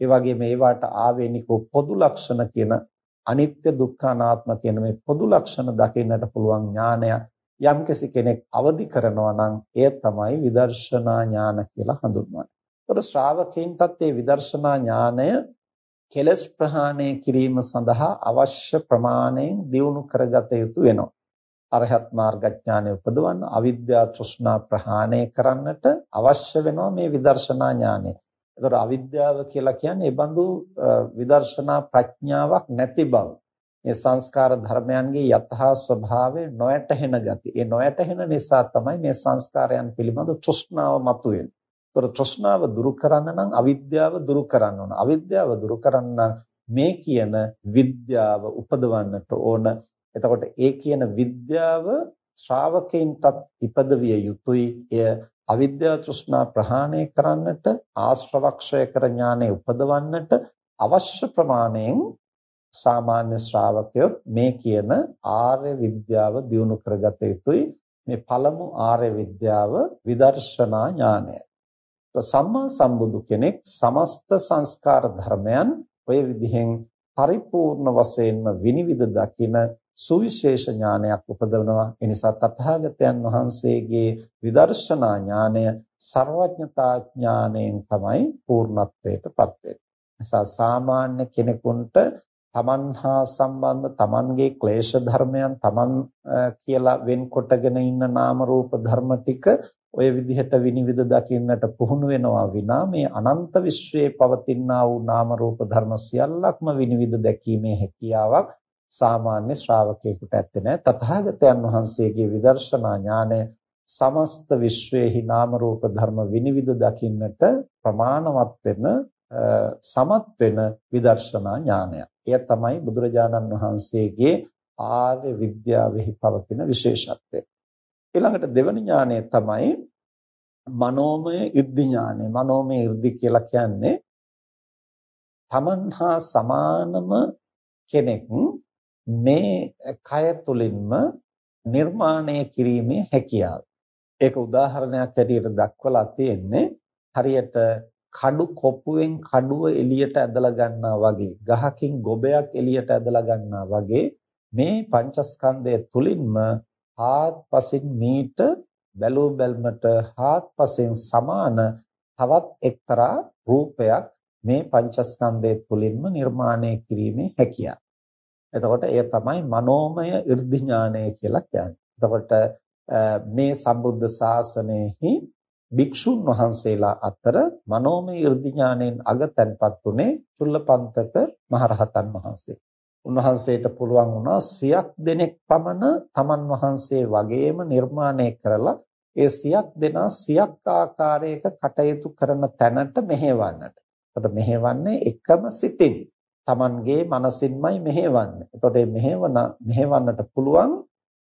ඒ වගේම ඒවාට ආවේනික පොදු ලක්ෂණ කියන අනිත්‍ය දුක්ඛ අනාත්ම කියන මේ පොදු ලක්ෂණ දකින්නට පුළුවන් ඥානය යම්කිසි කෙනෙක් අවදි කරනවා නම් එය තමයි විදර්ශනා ඥාන කියලා හඳුන්වන්නේ. ඒතර ශ්‍රාවකයන්ටත් මේ විදර්ශනා ඥානය කෙලස් ප්‍රහාණය කිරීම සඳහා අවශ්‍ය ප්‍රමාණයෙන් දියුණු කරගත යුතු වෙනවා. අරහත් මාර්ගඥානය උපදවන්න අවිද්‍යා තෘෂ්ණා ප්‍රහාණය කරන්නට අවශ්‍ය වෙනවා මේ විදර්ශනා ඥානය. ඒතර අවිද්‍යාව කියලා කියන්නේ ඒ බඳු විදර්ශනා ප්‍රඥාවක් නැති බව. මේ සංස්කාර ධර්මයන්ගේ යථා ස්වභාවය නොයැටහෙන ගති. ඒ නොයැටහෙන නිසා තමයි මේ සංස්කාරයන් පිළිබඳ තෘෂ්ණාව මතුවෙන්නේ. ඒතර තෘෂ්ණාව දුරු කරන්න නම් අවිද්‍යාව දුරු කරන්න ඕන. අවිද්‍යාව දුරු කරන්න මේ කියන විද්‍යාව උපදවන්නට ඕන. එතකොට ඒ කියන විද්‍යාව ශ්‍රාවකයන්ටත් ඉපදවිය යුතුයි. එය අවිද්‍යාව තෘෂ්ණා ප්‍රහාණය කරන්නට ආශ්‍රවක්ෂය කර ඥානෙ උපදවන්නට අවශ්‍ය ප්‍රමාණයෙන් සාමාන්‍ය ශ්‍රාවකයෝ මේ කියන ආර්ය විද්‍යාව දියුණු කරගත යුතුයි මේ පළමු ආර්ය විද්‍යාව විදර්ශනා ඥානය. සම්මා සම්බුදු කෙනෙක් සමස්ත සංස්කාර ධර්මයන් ඔය විදිහෙන් පරිපූර්ණ වශයෙන්ම විනිවිද දකින සුවිශේෂ ඥානයක් උපදවනවා. ඒ නිසා තථාගතයන් වහන්සේගේ විදර්ශනා ඥානය ਸਰවඥතා ඥාණයෙන් තමයි පූර්ණත්වයටපත් වෙන්නේ. නිසා සාමාන්‍ය කෙනෙකුට තමන් හා සම්බන්ධ තමන්ගේ ක්ලේශ ධර්මයන් තමන් කියලා වෙන්කොටගෙන ඉන්න නාම රූප ධර්ම ටික ඔය විදිහට විනිවිද දකින්නට පුහුණු වෙනවා විනා මේ අනන්ත විශ්වයේ පවතිනා වූ නාම රූප ධර්ම සියල්ලක්ම විනිවිද දැකීමේ හැකියාවක් සාමාන්‍ය ශ්‍රාවකයෙකුට ඇත්තේ නැහැ. තථාගතයන් වහන්සේගේ විදර්ශනා ඥානය සමස්ත විශ්වයේහි නාම රූප ධර්ම විනිවිද දකින්නට ප්‍රමාණවත් වෙන සමත් වෙන විදර්ශනා ඥානය. එය තමයි බුදුරජාණන් වහන්සේගේ ආර්ය විද්‍යාවෙහි පවතින විශේෂත්වය. ඊළඟට දෙවන ඥානය තමයි මනෝමය ඉර්ධි ඥානය. මනෝමය ඉර්ධි කියලා කියන්නේ තමන් හා සමානම කෙනෙක් මේ කය තුලින්ම නිර්මාණය කිරීමේ හැකියාව. ඒක උදාහරණයක් ඇටියට දක්වලා තියෙන්නේ හරියට කඩු කොපුවෙන් කඩුව එළියට ඇදලා ගන්නවා වගේ ගහකින් ගොබයක් එළියට ඇදලා ගන්නවා වගේ මේ පංචස්කන්ධය තුලින්ම හාත්පසින් මීට බැලූ බැල්මට හාත්පසින් සමාන තවත් එක්තරා රූපයක් මේ පංචස්කන්ධය තුලින්ම නිර්මාණය කිරීමේ හැකියාව. එතකොට එය තමයි මනෝමය 이르දි ඥානය කියලා කියන්නේ. එතකොට මේ සම්බුද්ධ ශාසනයෙහි භික්ෂුන් වහන්සේලා අතර මනෝමය 이르දි ඥාණයෙන් අගතන්පත් උනේ චුල්ලපන්තක මහරහතන් වහන්සේ. උන්වහන්සේට පුළුවන් වුණා සියක් දෙනෙක් පමණ තමන් වහන්සේ වගේම නිර්මාණය කරලා ඒ සියක් දෙනා සියක් ආකාරයක කටයුතු කරන තැනට මෙහෙවන්නට. එතකොට මෙහෙවන්නේ එකම සිතින්. Tamanගේ මනසින්මයි මෙහෙවන්නේ. එතකොට මේ මෙහෙවන මෙහෙවන්නට පුළුවන්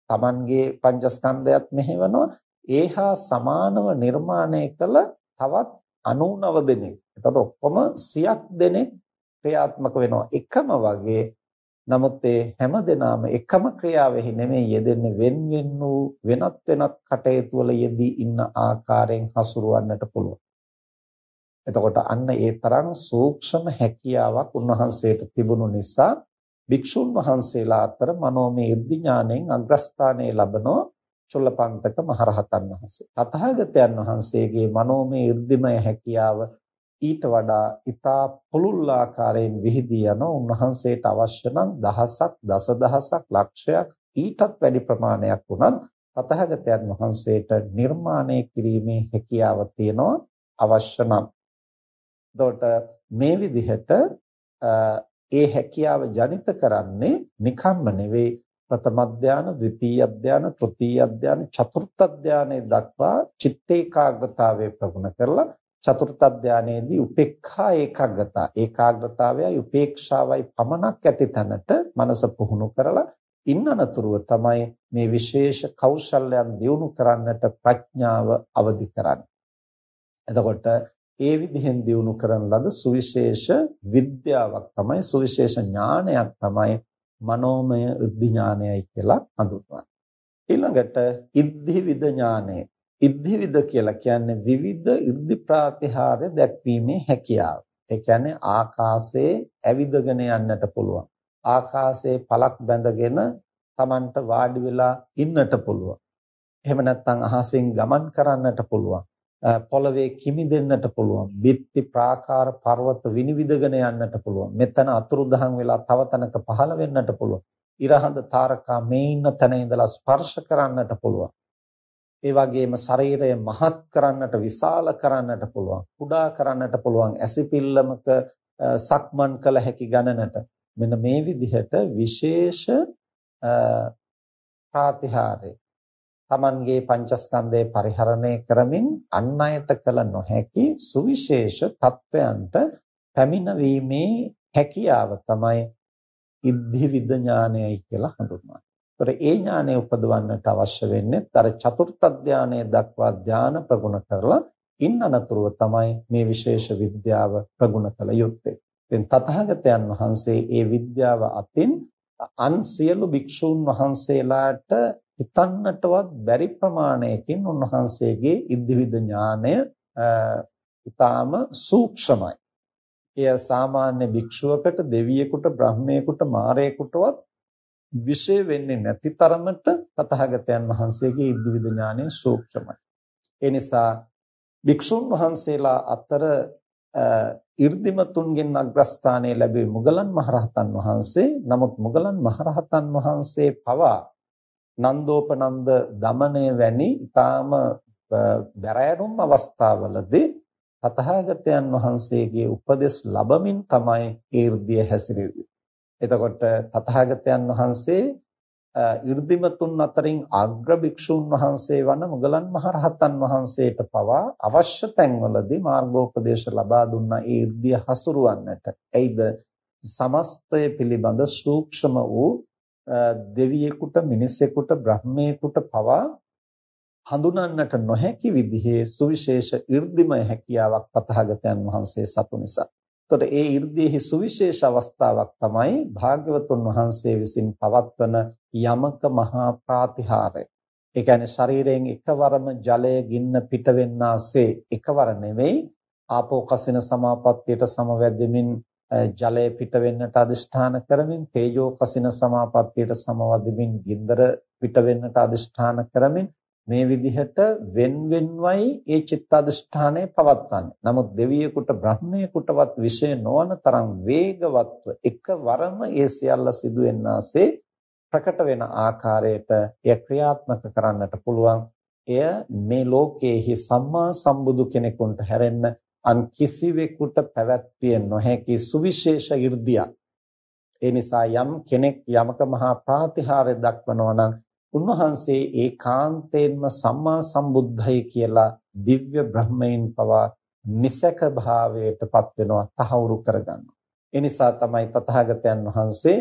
Tamanගේ පංචස්කන්ධයත් මෙහෙවනවා. ඒහා සමානව නිර්මාණය කළ තවත් 99 දෙනෙක්. එතකොට ඔක්කොම 100ක් දෙනෙක් ක්‍රියාත්මක වෙනවා. එකම වගේ නමුත් ඒ හැම දිනම එකම ක්‍රියාවෙහි නෙමෙයි යෙදෙන්නේ වෙන වෙන වූ වෙනත් වෙනත් කටයුතු වල යෙදී ඉන්න ආකාරයෙන් හසුරවන්නට පුළුවන්. එතකොට අන්න ඒ තරම් සූක්ෂම හැකියාවක් උන්වහන්සේට තිබුණු නිසා භික්ෂුන් වහන්සේලා අතර මනෝමය ඉර්ධි ඥාණයෙන් අග්‍රස්ථානයේ ලබනෝ චොල්ලපන්තක මහරහතන් වහන්සේ. තථාගතයන් වහන්සේගේ මනෝමය 이르දිමය හැකියාව ඊට වඩා ඊතා පුළුල් ආකාරයෙන් විහිදී යන උන්වහන්සේට අවශ්‍ය නම් දහසක් දසදහසක් ලක්ෂයක් ඊටත් වැඩි ප්‍රමාණයක් වුණත් තථාගතයන් වහන්සේට නිර්මාණය කිරීමේ හැකියාව තියෙනවා අවශ්‍ය නම් එතකොට මේ විදිහට ඒ හැකියාව ජනිත කරන්නේ නිකම්ම නෙවෙයි ප්‍රථම ධානය, ද්විතීයි ධානය, තෘතීයි ධානය, චතුර්ථ ධානය දක්වා චිත්ත ඒකාග්‍රතාවය ප්‍රගුණ කරලා චතුර්ථ ධානයේදී උපේක්ඛා ඒකාග්‍රතාව ඒකාග්‍රතාවයයි උපේක්ෂාවයි පමණක් ඇති තැනට මනස පුහුණු කරලා ඉන් අනතුරුව තමයි මේ විශේෂ කෞශල්‍යයන් දියුණු කරන්නට ප්‍රඥාව අවදි කරන්නේ. එතකොට ඒ විදිහෙන් දියුණු කරන ලද සුවිශේෂ විද්‍යාවක් තමයි සුවිශේෂ ඥානයක් තමයි මනෝමය ඍද්ධි ඥානයයි කියලා හඳුන්වන්නේ. ඊළඟට ඉද්ධි විද ඥානය. ඉද්ධි විද කියලා කියන්නේ විවිධ 이르දි ප්‍රාතිහාර්ය දැක්වීමේ හැකියාව. ඒ කියන්නේ ආකාශයේ ඇවිදගෙන යන්නට පුළුවන්. ආකාශයේ පලක් බැඳගෙන Tamanට වාඩි වෙලා ඉන්නට පුළුවන්. එහෙම නැත්නම් අහසෙන් ගමන් කරන්නට පුළුවන්. පොළවේ කිමිදෙන්නට පුළුවන්. බිත්ති ප්‍රාකාර පර්වත විනිවිදගෙන යන්නට පුළුවන්. මෙතන අතුරුදහන් වෙලා තව තැනක පහළ වෙන්නට පුළුවන්. ඉරහඳ තාරකා මේ ඉන්න තැන ඉඳලා ස්පර්ශ කරන්නට පුළුවන්. ඒ වගේම ශරීරය මහත් කරන්නට විශාල කරන්නට පුළුවන්. කුඩා කරන්නට පුළුවන්. ඇසිපිල්ලමක සක්මන් කළ හැකි ගණනට මෙන්න මේ විදිහට විශේෂ ප්‍රාතිහාර්ය තමන්ගේ පංචස්කන්ධය පරිහරණය කරමින් අන් අයට කළ නොහැකි සුවිශේෂ தත්වයන්ට පැමිණවීමේ හැකියාව තමයි ඉද්ධි විද ඥානයයි කියලා හඳුන්වන්නේ. ඒතර ඒ ඥානය උපදවන්නට අවශ්‍ය වෙන්නේ අර චතුර්ථ ධානය දක්වා ධාන ප්‍රගුණ කරලා ඉන් අනතුරුව තමයි මේ විශේෂ විද්‍යාව ප්‍රගුණ කළ යුත්තේ. ඉතින් තථාගතයන් වහන්සේ ඒ විද්‍යාව අතින් අන් සියලු භික්ෂූන් වහන්සේලාට හිතන්නටවත් බැරි ප්‍රමාණයකින් උන්වහන්සේගේ ඉද්ධිවිද ඥානය ඊටාම සූක්ෂමයි. එය සාමාන්‍ය භික්ෂුවකට දෙවියෙකුට බ්‍රහ්මයෙකුට මාරයෙකුටවත් විශේෂ වෙන්නේ නැති තරමට තථාගතයන් වහන්සේගේ ඉද්ධිවිද ඥානය සූක්ෂමයි. ඒ නිසා භික්ෂුන් වහන්සේලා අතර 이르දිමතුන්ගෙන් අග්‍රස්ථානය ලැබුවේ මුගලන් මහරහතන් වහන්සේ. නමුත් මුගලන් මහරහතන් වහන්සේ පවා නන්දෝපනන්ද දමනය වැනි ඊටාම බැරෑරුම් අවස්ථාවලදී තථාගතයන් වහන්සේගේ උපදෙස් ලැබමින් තමයි ඊර්ධිය හැසිරෙන්නේ. එතකොට තථාගතයන් වහන්සේ 이르දිමතුන් අතරින් අග්‍ර භික්ෂුන් වහන්සේ වන මුගලන් මහරහතන් වහන්සේට පවා අවශ්‍ය තැන්වලදී මාර්ගෝපදේශ ලබා දුන්නා ඊර්ධිය හසුරුවන්නට. එයිද සමස්තය පිළිබඳ සූක්ෂම වූ දෙවියෙකුට මිනිසෙකුට බ්‍රහ්මයෙකුට පවා හඳුනන්නට නොහැකි විදිහේ සුවිශේෂ 이르දිමය හැකියාවක් පතහාගතයන් වහන්සේ සතු නිසා. එතකොට ඒ 이르දීහි සුවිශේෂ අවස්ථාවක් තමයි භාග්‍යවතුන් වහන්සේ විසින් පවත්වන යමක මහා ප්‍රාතිහාරය. ඒ කියන්නේ ශරීරයෙන් එකවරම ජලය ගින්න පිට වෙන්නාසේ එකවර නෙවෙයි ආපෝ කසින සමාපත්තියට සමවැදෙමින් ජලය පිට වෙන්නට අදිෂ්ඨාන කරමින් තේජෝ කසින සමාපත්තියට සමවදිමින් ගින්දර පිට වෙන්නට අදිෂ්ඨාන කරමින් මේ විදිහට wen wenවයි ඒ චිත්ත අදිෂ්ඨානය පවත්වන්නේ. නමුත් දෙවියෙකුට බ්‍රහ්මයෙකුටවත් විශේෂ නොවන තරම් වේගවත්ව එකවරම ඒ සියල්ල සිදු වෙනාසේ ප්‍රකට වෙන ආකාරයට එය ක්‍රියාත්මක කරන්නට පුළුවන්. එය මේ ලෝකයේහි සම්මා සම්බුදු කෙනෙකුට හැරෙන්න අන් කිසිවෙකුට පැවැත්විය නොහැකි සුවිශේෂ 이르දියක්. ඒ නිසා යම් කෙනෙක් යමක මහා ප්‍රාතිහාර්ය දක්වනවා නම් උන්වහන්සේ ඒකාන්තයෙන්ම සම්මා සම්බුද්ධයි කියලා දිව්‍ය බ්‍රහ්මයන් පවා නිසක භාවයටපත් වෙනවා තහවුරු කරගන්නවා. ඒ නිසා තමයි තථාගතයන් වහන්සේ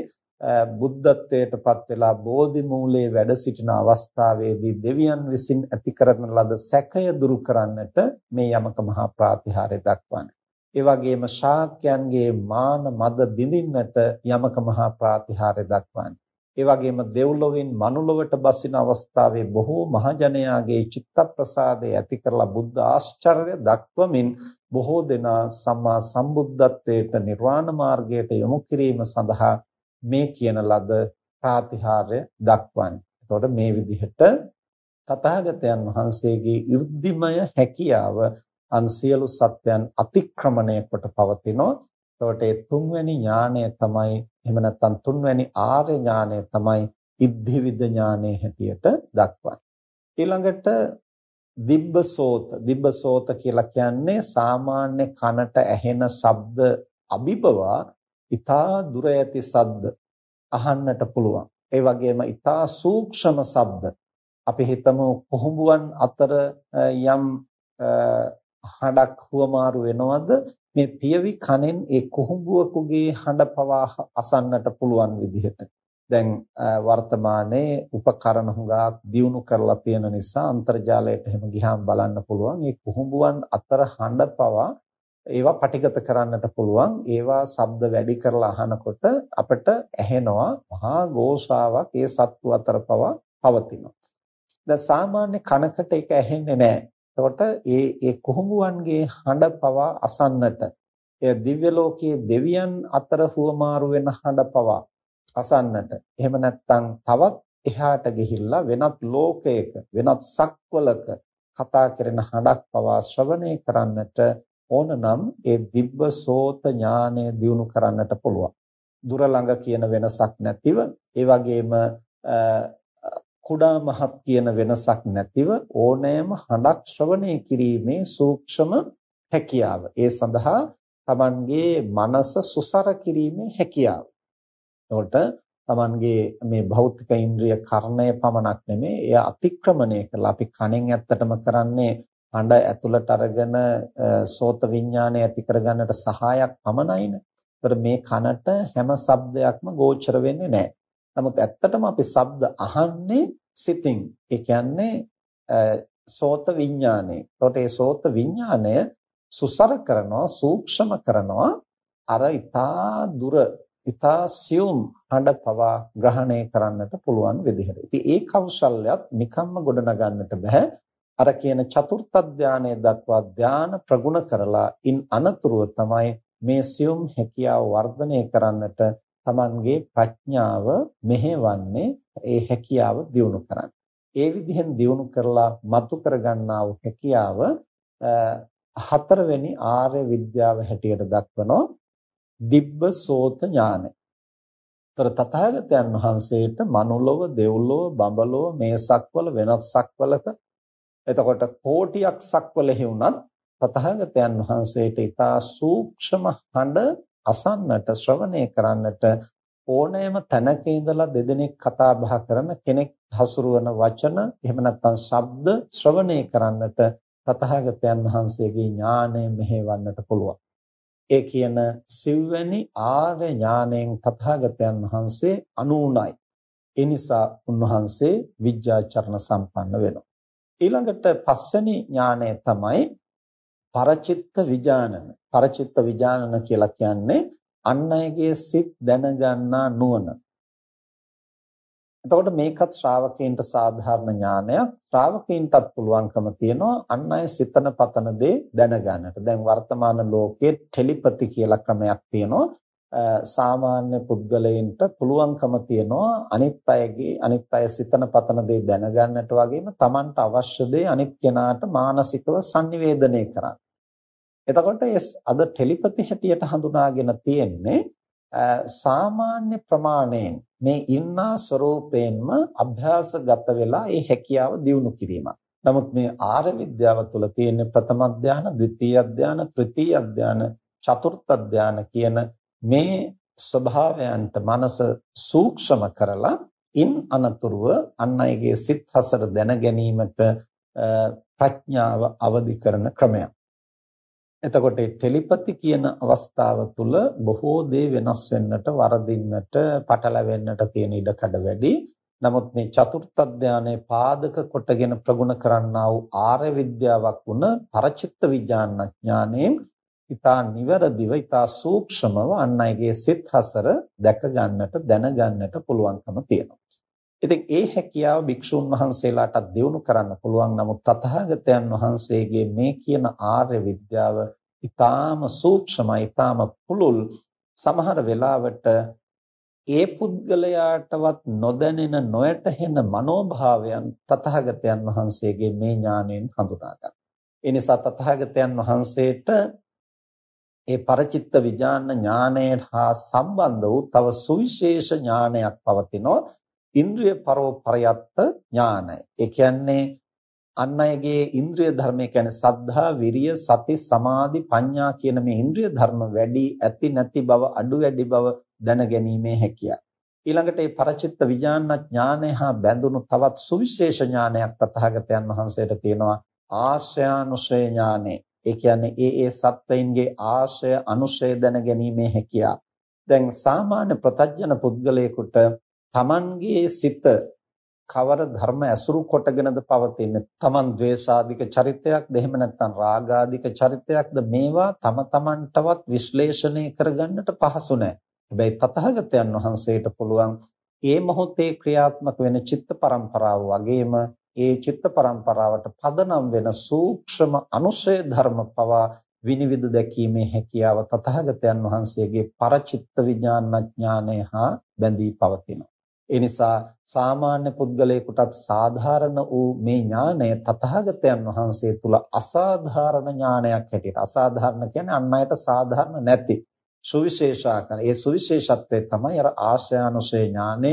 බුද්ධත්වයට පත් වෙලා බෝධි මූලයේ වැඩ සිටින අවස්ථාවේදී දෙවියන් විසින් ඇති කරන ලද සැකය දුරු කරන්නට මේ යමක මහා ප්‍රාතිහාර්ය දක්වන්නේ. ඒ වගේම ශාක්‍යයන්ගේ මාන මද බිඳින්නට යමක මහා ප්‍රාතිහාර්ය දක්වන්නේ. ඒ වගේම දෙව්ලොවින් මනුලොවට බසින අවස්ථාවේ බොහෝ මහජනයාගේ චිත්ත ප්‍රසාදය ඇති කරලා බුද්ධ ආශ්චර්ය දක්වමින් බොහෝ දෙනා සම්මා සම්බුද්ධත්වයට නිර්වාණ මාර්ගයට යොමු කිරීම සඳහා මේ කියන ලද ප්‍රාතිහාර්ය දක්වන්නේ. එතකොට මේ විදිහට තථාගතයන් වහන්සේගේ 이르දිමය හැකියාව අන් සියලු සත්‍යයන් අතික්‍රමණය කොට පවතිනෝ. එතකොට ඒ තුන්වැනි ඥානය තමයි එහෙම නැත්නම් තුන්වැනි ආර්ය ඥානය තමයි ඉද්ධිවිද ඥානයේ හැටියට දක්වන්නේ. ඊළඟට දිබ්බසෝත දිබ්බසෝත කියලා කියන්නේ සාමාන්‍ය කනට ඇහෙන ශබ්ද අභිබවා ඊතා දුර ඇති සද්ද අහන්නට පුළුවන්. ඒ වගේම ඊතා සූක්ෂම ශබ්ද අපි හිතමු කොහොඹුවන් අතර යම් හඬක් හුවමාරු වෙනවද? මේ පියවි කනෙන් ඒ කොහොඹුවෙකුගේ හඬ පවා අසන්නට පුළුවන් විදිහට. දැන් වර්තමානයේ උපකරණ හුඟක් දියුණු කරලා තියෙන නිසා අන්තර්ජාලයට එහෙම ගියාම බලන්න පුළුවන්. මේ කුහුඹුවන් අතර හඬ පවා ඒවා පටිගත කරන්නට පුළුවන්. ඒවා ශබ්ද වැඩි කරලා අහනකොට අපිට ඇහෙනවා මහා ഘോഷාවක් ඒ සත්තු අතර පවා පවතිනවා. දැන් සාමාන්‍ය කනකට ඒක ඇහෙන්නේ නැහැ. එතකොට ඒ ඒ කුහුඹුවන්ගේ හඬ පවා අසන්නට එය දිව්‍ය ලෝකයේ දෙවියන් අතර හුවමාරු වෙන හඬ පවා අසන්නට. එහෙම නැත්නම් තවත් එහාට ගිහිල්ලා වෙනත් ලෝකයක වෙනත් සක්වලක කතා කරන හඬක් පවා ශ්‍රවණය කරන්නට ඕනනම් ඒ දිබ්බ සෝත ඥානය දියුණු කරන්නට පුළුවන්. දුර ළඟ කියන වෙනසක් නැතිව ඒ වගේම කුඩා මහත් කියන වෙනසක් නැතිව ඕනෑම හඬක් ශ්‍රවණය කිරීමේ සූක්ෂම හැකියාව. ඒ සඳහා Tamanගේ මනස සුසර කිරීමේ හැකියාව. එතකොට Tamanගේ මේ භෞතික ඉන්ද්‍රිය කර්ණය පමණක් නෙමෙයි එය අතික්‍රමණය කරලා අපි කණෙන් ඇත්තටම කරන්නේ හඬ ඇතුළට අරගෙන සෝත විඥානය ඇති කරගන්නට සහායක් පමණයිනේ. ඒතර මේ කනට හැම શબ્දයක්ම ගෝචර වෙන්නේ නැහැ. නමුත් ඇත්තටම අපි ශබ්ද අහන්නේ සිතින්. ඒ කියන්නේ සෝත විඥානය. ඒතකොට මේ සෝත විඥානය සුසර කරනවා, සූක්ෂම කරනවා අර ඊතා දුර ඉතා සියුම් හඬ පවා ග්‍රහණය කරන්නට පුළුවන් විදිහට. ඉතින් ඒ කෞශල්‍යත් නිකම්ම ගොඩනගන්නට බෑ. අර කියන චතුර්ථ ධානය දක්වා ධාන ප්‍රගුණ කරලා ඉන් අනතුරුව තමයි මේ සියුම් හැකියාව වර්ධනය කරන්නට Tamanගේ ප්‍රඥාව මෙහෙවන්නේ ඒ හැකියාව දියුණු කරන්න. ඒ විදිහෙන් දියුණු කරලා මතු කරගන්නා වූ හැකියාව හතරවෙනි ආර්ය විද්‍යාව හැටියට දක්වනවා දිබ්බ සෝත ඥානය. ତර තථාගතයන් වහන්සේට මනුලොව, දෙව්ලොව, බඹලොව, මේ සක්වල වෙනත් සක්වලක එතකොට කෝටියක් සක්වලෙහි වුණත් තථාගතයන් වහන්සේට ඊටා සූක්ෂම හඬ අසන්නට ශ්‍රවණය කරන්නට ඕනෑම තැනක ඉඳලා දෙදෙනෙක් කතා බහ කරන කෙනෙක් හසුරුවන වචන එහෙම නැත්නම් ශබ්ද ශ්‍රවණය කරන්නට තථාගතයන් වහන්සේගේ ඥාණය මෙහෙවන්නට පුළුවන්. ඒ කියන සිව්වැනි ආර්ය ඥාණයෙන් තථාගතයන් වහන්සේ අනුුණයි. ඒ නිසා උන්වහන්සේ විද්‍යාචරණ සම්පන්න වෙනවා. ඊළඟට පස්වෙනි ඥාණය තමයි පරචිත්ත විඥානන. පරචිත්ත විඥානන කියලා කියන්නේ අන් අයගේ සිත් දැනගන්නා නුවණ. එතකොට මේකත් ශ්‍රාවකයන්ට සාධාරණ ඥානයක්. ශ්‍රාවකයන්ටත් පුළුවන්කම තියෙනවා අන් අය සිතන පතන දේ දැනගන්නට. දැන් වර්තමාන ලෝකයේ ටෙලිපති කියලා ක්‍රමයක් තියෙනවා. සාමාන්‍ය පුද්ගලයන්ට පුළුවන්කම තියෙනවා අනිත් අයගේ අනිත් අය සිතන පතන දේ දැනගන්නට වගේම Tamanට අවශ්‍ය දේ අනිත් කෙනාට මානසිකව sannivedanaya කරන්න. එතකොට අද ටෙලිපති හැටියට හඳුනාගෙන තියෙන්නේ සාමාන්‍ය ප්‍රමාණයෙන් මේ ඉන්නා ස්වરૂපයෙන්ම අභ්‍යාසගත වෙලා ඒ හැකියාව දියුණු කිරීමක්. නමුත් මේ ආර්ය විද්‍යාව තුළ තියෙන ප්‍රථම ධානය, ද්විතීයි ධානය, තෘතීයි ධානය, චතුර්ථ ධානය කියන මේ ස්වභාවයන්ට මනස සූක්ෂම කරලා ඉන් අනතුරුව අන් අයගේ සිත් හසර දැන ගැනීමට ප්‍රඥාව අවදි කරන ක්‍රමයක්. එතකොට ටෙලිපති කියන අවස්ථාව තුළ බොහෝ දේ වෙනස් වෙන්නට, වරදින්නට, පටලැවෙන්නට තියෙන ඉඩකඩ වැඩි. නමුත් මේ චතුර්ථ ධානයේ පාදක කොටගෙන ප්‍රගුණ කරන්නා වූ ආර්ය විද්‍යාවක් වුණ පරචිත්ත විඥානඥාණයෙන් ඊතා නිවරදිව ඊතා සූක්ෂමව අන් අයගේ සිත් හසර දැක ගන්නට දැන ගන්නට පුළුවන්කම තියෙනවා. ඉතින් ඒ හැකියාව භික්ෂුන් වහන්සේලාටත් දියුණු කරන්න පුළුවන්. නමුත් තථාගතයන් වහන්සේගේ මේ කියන ආර්ය විද්‍යාව ඊටාම සූක්ෂමයි, ඊටාම පුළුල් සමහර වෙලාවට ඒ පුද්ගලයාටවත් නොදැනෙන නොයටහෙන මනෝභාවයන් තථාගතයන් වහන්සේගේ මේ ඥාණයෙන් හඳුනා ගන්න. ඒ නිසා තථාගතයන් වහන්සේට ඒ පරචිත්ත විඥාන ඥාණයට හා සම්බන්ධ වූ තව සුවිශේෂ ඥානයක් පවතිනවා ඉන්ද්‍රිය පරෝපරයත්ත ඥානය. ඒ කියන්නේ අන් අයගේ ඉන්ද්‍රිය ධර්ම කියන්නේ සද්ධා, විරිය, සති, සමාධි, ප්‍රඥා කියන මේ ඉන්ද්‍රිය ධර්ම වැඩි ඇති නැති බව අඩු වැඩි බව දැනගැනීමේ හැකියාව. ඊළඟට මේ පරචිත්ත විඥාන ඥානය හා බැඳුණු තවත් සුවිශේෂ ඥානයක් තථාගතයන් වහන්සේට තියෙනවා ආශ්‍රයානුශය ඥානෙ. ඒ කියන්නේ ඒ ඒ සත්වයින්ගේ ආශ්‍රය, අනුශය දැනගැනීමේ හැකියාව. දැන් සාමාන්‍ය ප්‍රතඥ පුද්ගලයෙකුට තමන්ගේ සිත කවර ධර්ම ඇසුරු කොටගෙනද පවතින්නේ තමන් ද්වේෂාධික චරිතයක්ද එහෙම නැත්නම් රාගාධික චරිතයක්ද මේවා තම තමන්ටවත් විශ්ලේෂණය කරගන්නට පහසු නැහැ. හැබැයි තථාගතයන් වහන්සේට පුළුවන් ඒ මොහොතේ ක්‍රියාත්මක වෙන චිත්ත පරම්පරාව වගේම ඒ චිත්ත පරම්පරාවට පදනම් වෙන සූක්ෂම අනුශය ධර්ම පවා විනිවිද දැකීමේ හැකියාව තථාගතයන් වහන්සේගේ පරචිත්ත විඥානඥානය හා බැඳී පවතිනවා. ඒ නිසා සාමාන්‍ය පුද්ගලයෙකුටත් සාධාරණ වූ මේ ඥානය තථාගතයන් වහන්සේ තුල අසාධාරණ ඥානයක් හැටියට අසාධාරණ කියන්නේ අන් අයට සාධාරණ නැති සුවිශේෂාකාර. ඒ සුවිශේෂත්වය තමයි අර ආශ්‍රයානුසය ඥානෙ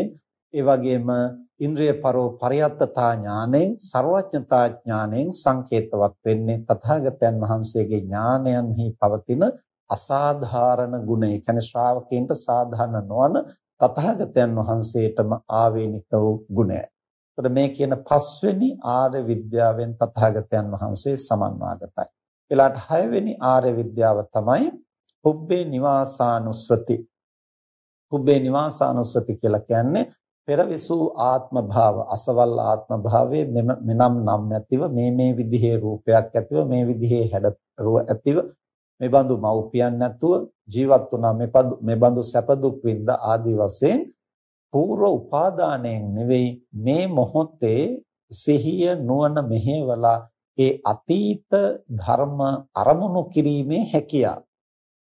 ඒ වගේම ඉන්ද්‍රිය පරෝ පරියත්තතා ඥාණයෙන් ਸਰවඥතා ඥාණයෙන් සංකේතවත් වෙන්නේ තථාගතයන් වහන්සේගේ ඥානයන්හි පවතින අසාධාරණ ගුණ. ඒ කියන්නේ ශ්‍රාවකයන්ට සාධාරණ නොවන තථාගතයන් වහන්සේටම ආවේනික වූ ගුණය. එතකොට මේ කියන පස්වෙනි ආර්ය විද්‍යාවෙන් තථාගතයන් වහන්සේ සමන්වාගතයි. ඊළාට හයවෙනි ආර්ය විද්‍යාව තමයි පුබ්බේ නිවාසානුස්සති. පුබ්බේ නිවාසානුස්සති කියලා කියන්නේ පෙරවිසූ ආත්ම භාව අසවල් ආත්ම භාවයේ මෙනම් නම් ඇතිව මේ මේ විදිහේ රූපයක් ඇතිව මේ විදිහේ හැඩරුව ඇතිව මේ බඳු මව්පියන් නැතුව ජීවත් වුණා මේ බඳු සැප දුක් විඳ ආදි වශයෙන් පූර්ව උපාදානයෙන් නෙවෙයි මේ මොහොතේ සිහිය නුවණ මෙහෙवला ඒ අතීත ධර්ම අරමුණු කිරීමේ හැකියාව.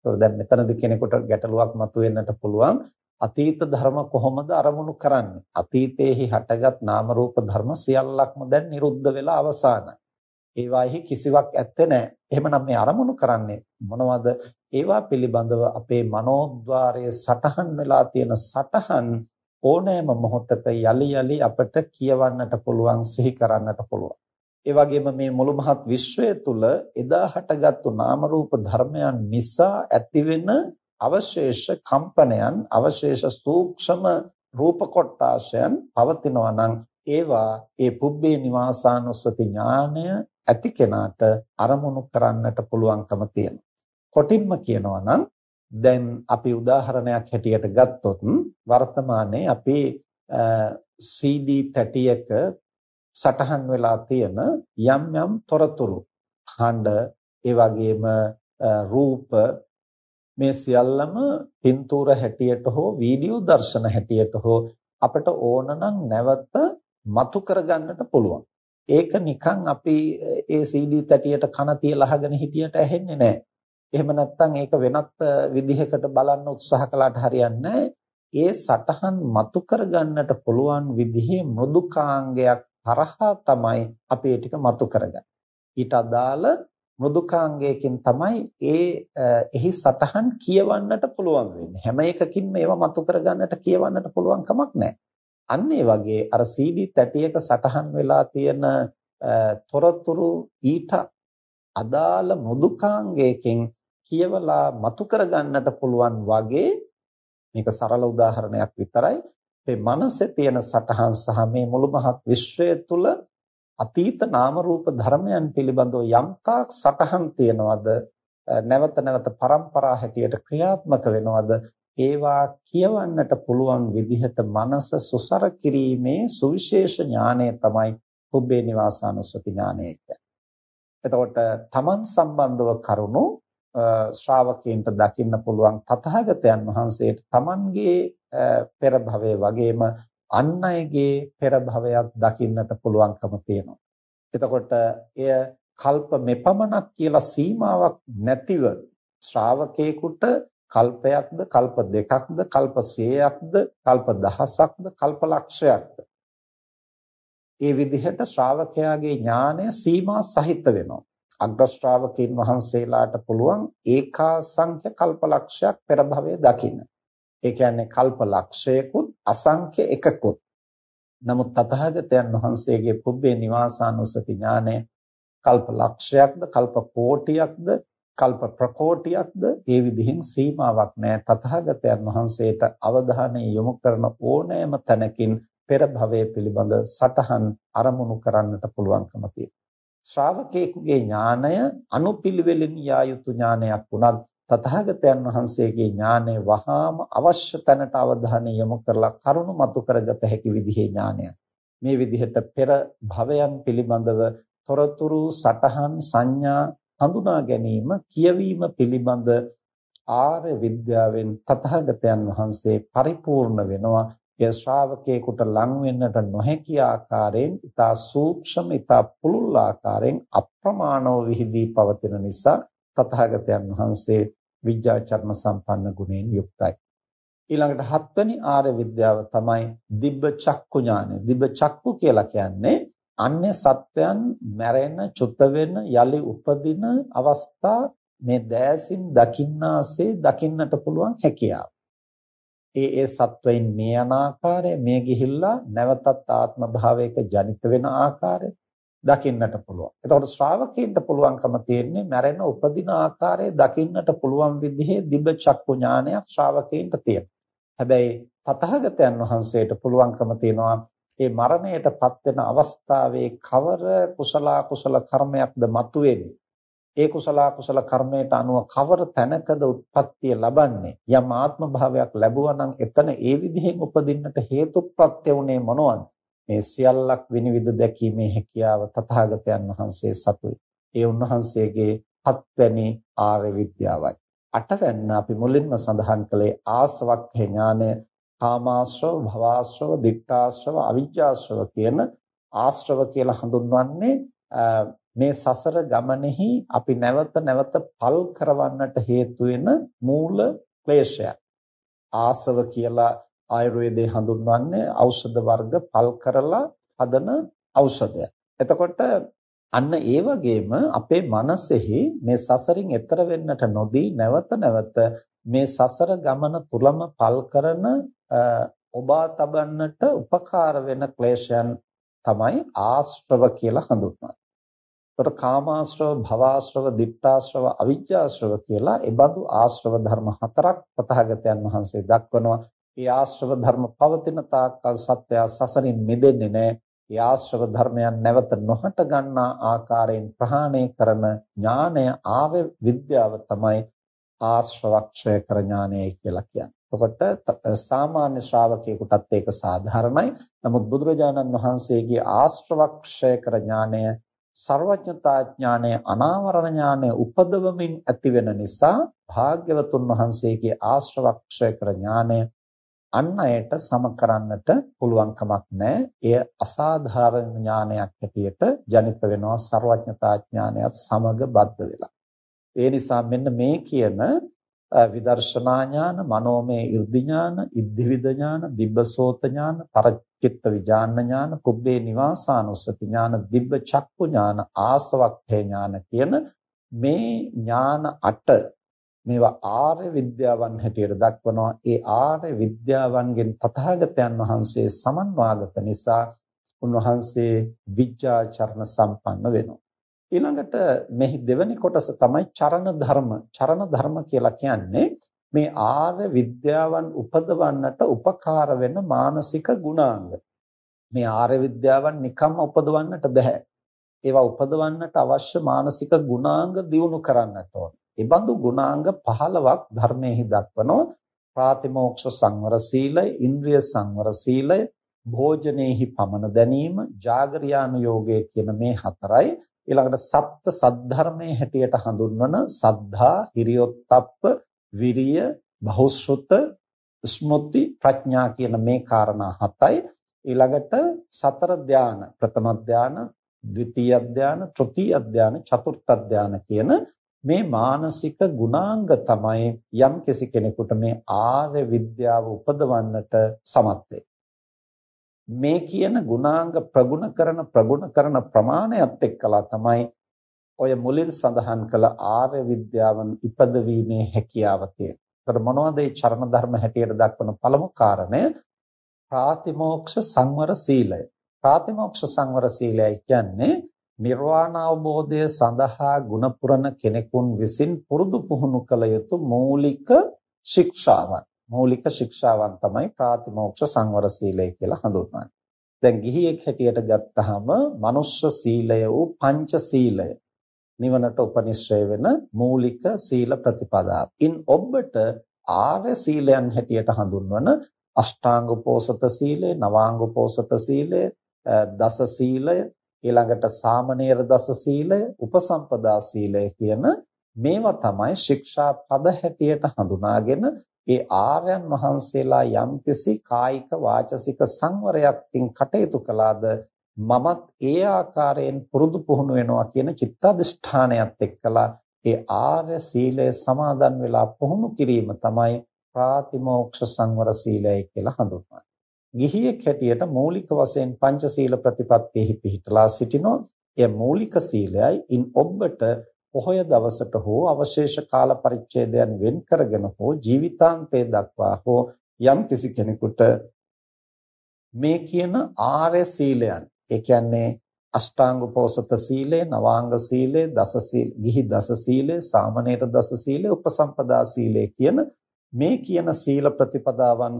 ඒතකොට දැන් මෙතනදී කෙනෙකුට ගැටලුවක් මතුවෙන්නට පුළුවන්. අතීත ධර්ම කොහොමද අරමුණු කරන්නේ? අතීතයේහි හටගත් නාම රූප ධර්ම සියල්ලක්ම දැන් නිරුද්ධ වෙලා අවසానයි. ඒවාෙහි කිසිවක් ඇත්තේ නැහැ. එහෙමනම් මේ අරමුණු කරන්නේ මොනවද? ඒවා පිළිබඳව අපේ මනෝද්වාරයේ සටහන් වෙලා තියෙන සටහන් ඕනෑම මොහොතක යලි යලි අපට කියවන්නට පුළුවන්, සිහි කරන්නට පුළුවන්. ඒ වගේම මේ මුළු මහත් විශ්වය තුල එදා හටගත්තු නාම රූප ධර්මයන් නිසා ඇතිවෙන අවශේෂ කම්පනයන් අවශේෂ සූක්ෂම රූප කොටාශයන් පවතිනවා නම් ඒවා ඒ පුබ්බේ නිවාසානුස්සති ඥානය ඇති කෙනාට අරමුණු කරන්නට පුළුවන්කම තියෙනවා. කොටින්ම කියනවා නම් දැන් අපි උදාහරණයක් හැටියට ගත්තොත් වර්තමානයේ අපි CD තැටියක සටහන් වෙලා තියෙන යම් යම් තොරතුරු හඬ ඒ වගේම රූප මේ සියල්ලම පින්තූර හැටියට හෝ වීඩියෝ දර්ශන හැටියට හෝ අපට ඕන නම් නැවත මතු කරගන්නට පුළුවන්. ඒක නිකන් අපි ඒ CD තැටියට කන තියලා අහගෙන හිටියට ඇහෙන්නේ නැහැ. එහෙම නැත්නම් ඒක වෙනත් විදිහකට බලන්න උත්සාහ කළාට හරියන්නේ ඒ සටහන් මතු කරගන්නට පුළුවන් විදිහේ මෘදුකාංගයක් හරහා තමයි අපි ඒ ටික මතු කරගන්නේ. ඊට අදාළ මෘදුකාංගයකින් තමයි ඒ එහි සටහන් කියවන්නට පුළුවන් වෙන්නේ. හැම එකකින්ම ඒවා මතු කරගන්නට කියවන්නට පුළුවන් කමක් නැහැ. අන්න ඒ වගේ අර CD තැටියක සටහන් වෙලා තියෙන තොරතුරු ඊට අදාළ මෘදුකාංගයකින් කියවලා මතු කරගන්නට පුළුවන් වගේ මේක සරල උදාහරණයක් විතරයි මේ මනසේ තියෙන සටහන් සහ මේ මුළු මහත් විශ්වය තුල අතීත නාම රූප ධර්මයන් පිළිබඳව යම්තාක් සටහන් තියනවද නැවත නැවත પરම්පරා හැටියට ක්‍රියාත්මක වෙනවද ඒවා කියවන්නට පුළුවන් විදිහට මනස සුසර කිරීමේ සුවිශේෂ ඥානය තමයි පුබ්බේ නිවාසානුස්සති ඥානය කියන්නේ. එතකොට තමන් සම්බන්ධව කරුණු ශ්‍රාවකයන්ට දකින්න පුළුවන් තථාගතයන් වහන්සේට තමන්ගේ පෙර භවයේ වගේම අන් අයගේ පෙර භවයක් දකින්නට පුළුවන්කම තියෙනවා. එතකොට එය කල්ප මෙපමණක් කියලා සීමාවක් නැතිව ශ්‍රාවකේකුට කල්පයක්ද කල්ප දෙකක්ද කල්ප 100ක්ද කල්ප දහසක්ද කල්ප ලක්ෂයක්ද ඒ විදිහට ශ්‍රාවකයාගේ ඥානය සීමා සහිත වෙනවා අග්‍ර ශ්‍රාවකයන් වහන්සේලාට පුළුවන් ඒකාසංඛ්‍ය කල්පලක්ෂයක් පෙර භවයේ දකින්න. ඒ කියන්නේ කල්ප ලක්ෂයකුත් අසංඛ්‍ය එකකුත්. නමුත් තථාගතයන් වහන්සේගේ පුබ්බේ නිවාසානුසති ඥානය කල්ප ලක්ෂයක්ද කල්ප කෝටියක්ද කල්ප ප්‍රකෝටියක්ද ඒ විදිහින් සීමාවක් නැහැ. තථාගතයන් වහන්සේට අවධානය යොමු කරන ඕනෑම තැනකින් පෙර භවයේ පිළිබඳ සටහන් අරමුණු කරන්නට පුළුවන්කම තියෙනවා. ශ්‍රාවකේකුගේ ඥානය අනුපිළිවෙලින් යා යුතු ඥානයක් වුණත් තථාගතයන් වහන්සේගේ ඥානය වහාම අවශ්‍ය තැනට අවධානය යොමු කරලා කරුණු මතු කරගත හැකි විදිහේ ඥානයක්. මේ විදිහට පෙර භවයන් පිළිබඳව තොරතුරු සටහන් සංඥා හඳුනා ගැනීම කියවීම පිළිබඳ ආර්ය විද්‍යාවෙන් තථාගතයන් වහන්සේ පරිපූර්ණ වෙනවා එය ශ්‍රාවකයෙකුට ලං වෙන්නට නොහැකි ආකාරයෙන් ඊතා සූක්ෂම ඊතා පුළුල් ආකාරයෙන් අප්‍රමාණව විහිදී පවතින නිසා තථාගතයන් වහන්සේ විද්‍යාචර්ම සම්පන්න ගුණයෙන් යුක්තයි. ඊළඟට හත්වෙනි ආර්ය විද්‍යාව තමයි දිබ්බ චක්කු ඥානය. දිබ්බ චක්කු කියලා කියන්නේ අන්‍ය සත්වයන් මැරෙන, චුත වෙන, යලි උපදින අවස්ථා මේ දෑසින් දකින්නාසේ දකින්නට පුළුවන් හැකියාව. ඒ ඒ සත්වයින් මේ යන ආකාරය මේ ගිහිල්ලා නැවතත් ආත්ම භාවයක ජනිත වෙන ආකාරය දකින්නට පුළුවන්. එතකොට ශ්‍රාවකීන්ට පුළුවන්කම තියෙන්නේ මැරෙන උපදින ආකාරය දකින්නට පුළුවන් විදිහේ දිබ චක්කු ඥානයක් ශ්‍රාවකීන්ට තියෙනවා. හැබැයි තථාගතයන් වහන්සේට පුළුවන්කම තියෙනවා මේ මරණයටපත් වෙන අවස්ථාවේ කවර කුසල කුසල කර්මයක්ද මතුවෙන්නේ ඒ කුසල කුසල කර්මයට අනුව කවර තැනකද උත්පත්තිය ලබන්නේ යම් ආත්ම භාවයක් ලැබුවා නම් එතන ඒ විදිහෙන් උපදින්නට හේතු ප්‍රත්‍ය උනේ මොනවද මේ සියල්ලක් විනිවිද දැකීමේ හැකියාව තථාගතයන් වහන්සේ සතුයි ඒ උන්වහන්සේගේ හත්වැනි ආර්ය විද්‍යාවයි අටවැන්න අපි මුලින්ම සඳහන් කළේ ආසවක්ඛ ඥානය කාමාශ්‍රව භවආශ්‍රව දික්ඨාශ්‍රව අවිජ්ජාශ්‍රව කියන ආශ්‍රව කියලා හඳුන්වන්නේ මේ සසර ගමනේහි අපි නැවත නැවත පල් කරවන්නට හේතු වෙන මූල ක්ලේශයක්. ආසව කියලා ආයුර්වේදයේ හඳුන්වන්නේ ඖෂධ වර්ග පල් කරලා හදන ඖෂධයක්. එතකොට අන්න ඒ වගේම අපේ මනසෙහි මේ සසරින් එතර වෙන්නට නොදී නැවත නැවත මේ සසර ගමන තුලම පල් කරන ඔබා තබන්නට උපකාර වෙන ක්ලේශයන් තමයි ආශ්‍රව කියලා හඳුන්වන්නේ. ඒතර කාමාශ්‍රව, භවආශ්‍රව, දිට්ඨාශ්‍රව, අවිජ්ජාශ්‍රව කියලා ඒ බඳු ආශ්‍රව ධර්ම හතරක් පතහගතයන් වහන්සේ දක්වනවා. ඒ ආශ්‍රව ධර්ම පවතින තාක්කල් සත්‍යය සසරින් මිදෙන්නේ නැහැ. ඒ ආශ්‍රව ධර්මයන් නැවත නොහට ගන්නා ආකාරයෙන් ප්‍රහාණය කරන ඥානය ආර්ය විද්‍යාව තමයි ආශ්‍රවක්ෂය කර ඥානය කියලා කියන්නේ. එතකොට සාමාන්‍ය ශ්‍රාවකයෙකුටත් ඒක සාධාරණයි. නමුත් බුදුරජාණන් වහන්සේගේ ආශ්‍රවක්ෂය කර ඥානය සර්වඥතා ඥානය අනාවරණ ඥානය උපදවමින් ඇති වෙන නිසා භාග්‍යවතුන් වහන්සේගේ ආශ්‍රවක්ෂය කර ඥානය අන් අයට සම කරන්නට පුළුවන් කමක් නැහැ. එය අසාධාරණ ඥානයක් හැටියට ජනිත වෙනවා සර්වඥතා ඥානයත් සමග බද්ධ වෙලා. ඒ නිසා මෙන්න මේ කියන විදර්ශනා ඥාන, මනෝමය 이르දි ඥාන, ඉද්ධිවිද ඥාන, දිබ්බසෝත ඥාන, පරචිත්ත විඥාන ඥාන, කුබ්බේ නිවාසානුස්සති ඥාන, දිබ්බ චක්කු ඥාන, ආසවක්ඛේ ඥාන කියන මේ ඥාන 8 මේවා ආර්ය විද්‍යාවන් හැටියට දක්වනවා. ඒ ආර්ය විද්‍යාවන්ගෙන් තථාගතයන් වහන්සේ සමන්වාගත නිසා උන්වහන්සේ විඥාචරණ සම්පන්න වෙනවා. ඊළඟට මෙහි දෙවැනි කොටස තමයි චරණ ධර්ම. චරණ ධර්ම කියලා කියන්නේ මේ ආර්ය විද්‍යාවන් උපදවන්නට උපකාර වෙන මානසික ගුණාංග. මේ ආර්ය විද්‍යාවන් නිකම්ම උපදවන්නට බෑ. ඒවා උපදවන්නට අවශ්‍ය මානසික ගුණාංග දියුණු කරන්නට ඕන. ඒබඳු ගුණාංග 15ක් ධර්මයේහි දක්වනෝ ප්‍රාතිමෝක්ෂ සංවර සීලය, ඉන්ද්‍රිය සංවර සීලය, භෝජනේහි පමන දැනීම, జాగරියානුയോഗය කියන මේ හතරයි ඊළඟට සප්ත සද්ධර්මයේ හැටියට හඳුන්වන සද්ධා, හිරියොත්ප්ප, විරිය, බහුශ්‍රොත, ස්මෘති, ප්‍රඥා කියන මේ காரணා හතයි. ඊළඟට සතර ධාන, ප්‍රථම ධාන, ද්විතීය ධාන, තෘතීය ධාන, චතුර්ථ ධාන කියන මේ මානසික ගුණාංග තමයි යම් කෙනෙකුට මේ ආර්ය විද්‍යාව උපදවන්නට සමත් වෙන්නේ. මේ කියන ගුණාංග ප්‍රගුණ කරන ප්‍රගුණ කරන ප්‍රමාණයත් එක්කලා තමයි ඔය මුලින් සඳහන් කළ ආර්ය විද්‍යාවන් ඉපදවීමේ හැකියාව තියෙන්නේ. ඒතර මොනවද මේ චරණ ධර්ම හැටියට දක්වන පළමු කාරණය? ප්‍රාතිමෝක්ෂ සංවර සීලය. ප්‍රාතිමෝක්ෂ සංවර සීලය කියන්නේ නිර්වාණ අවබෝධය සඳහා ගුණ පුරන කෙනෙකුන් විසින් පුරුදු පුහුණු කළ යුතු මූලික ශික්ෂාවන්. මৌলিක ශික්ෂාවන් තමයි ප්‍රාතිමෝක්ෂ සංවර සීලය කියලා හඳුන්වන්නේ. දැන් ගිහියෙක් හැටියට ගත්තාම මනුෂ්‍ය සීලය වූ පංච සීලය නිවනට උපනිශ්‍රය වෙන මූලික සීල ප්‍රතිපදාව. ඉන් ඔබට ආර්ය සීලයන් හැටියට හඳුන්වන අෂ්ටාංග උපෝසත සීලය, නවාංග උපෝසත සීලය, දස සීලය, ඊළඟට සාමණේර දස සීලය, උපසම්පදා සීලය කියන මේවා තමයි ශික්ෂා පද හැටියට හඳුනාගෙන ඒ ආර්යයන් වහන්සේලා යම්කිසි කායික වාචසික සංවරයක්කින් කටයුතු කළාද මමත් ඒ ආකාරයෙන් පුරුදු පුහුණු වෙනවා කියන චිත්තඅදිෂ්ඨානයත් එක්කලා ඒ ආර්ය සීලය සමාදන් වෙලා පුහුණු කිරීම තමයි ප්‍රාතිමෝක්ෂ සංවර සීලය කියලා හඳුන්වන්නේ. ගිහියෙක් හැටියට මූලික වශයෙන් පංචශීල ප්‍රතිපත්තියෙහි පිහිටලා සිටිනෝ එය මූලික සීලයයි. ඉන් ඔබට පොහොය දවසට හෝ අවශේෂ කාල පරිච්ඡේදයන් වෙන් කරගෙන හෝ ජීවිතාන්තය දක්වා හෝ යම් කිසි කෙනෙකුට මේ කියන ආර්ය සීලයන් ඒ කියන්නේ අෂ්ටාංග පෝසත සීලය, නවාංග සීලය, දස සීල, ගිහි දස සීලය, සාමණේර දස සීලය, උපසම්පදා සීලය කියන මේ කියන සීල ප්‍රතිපදාවන්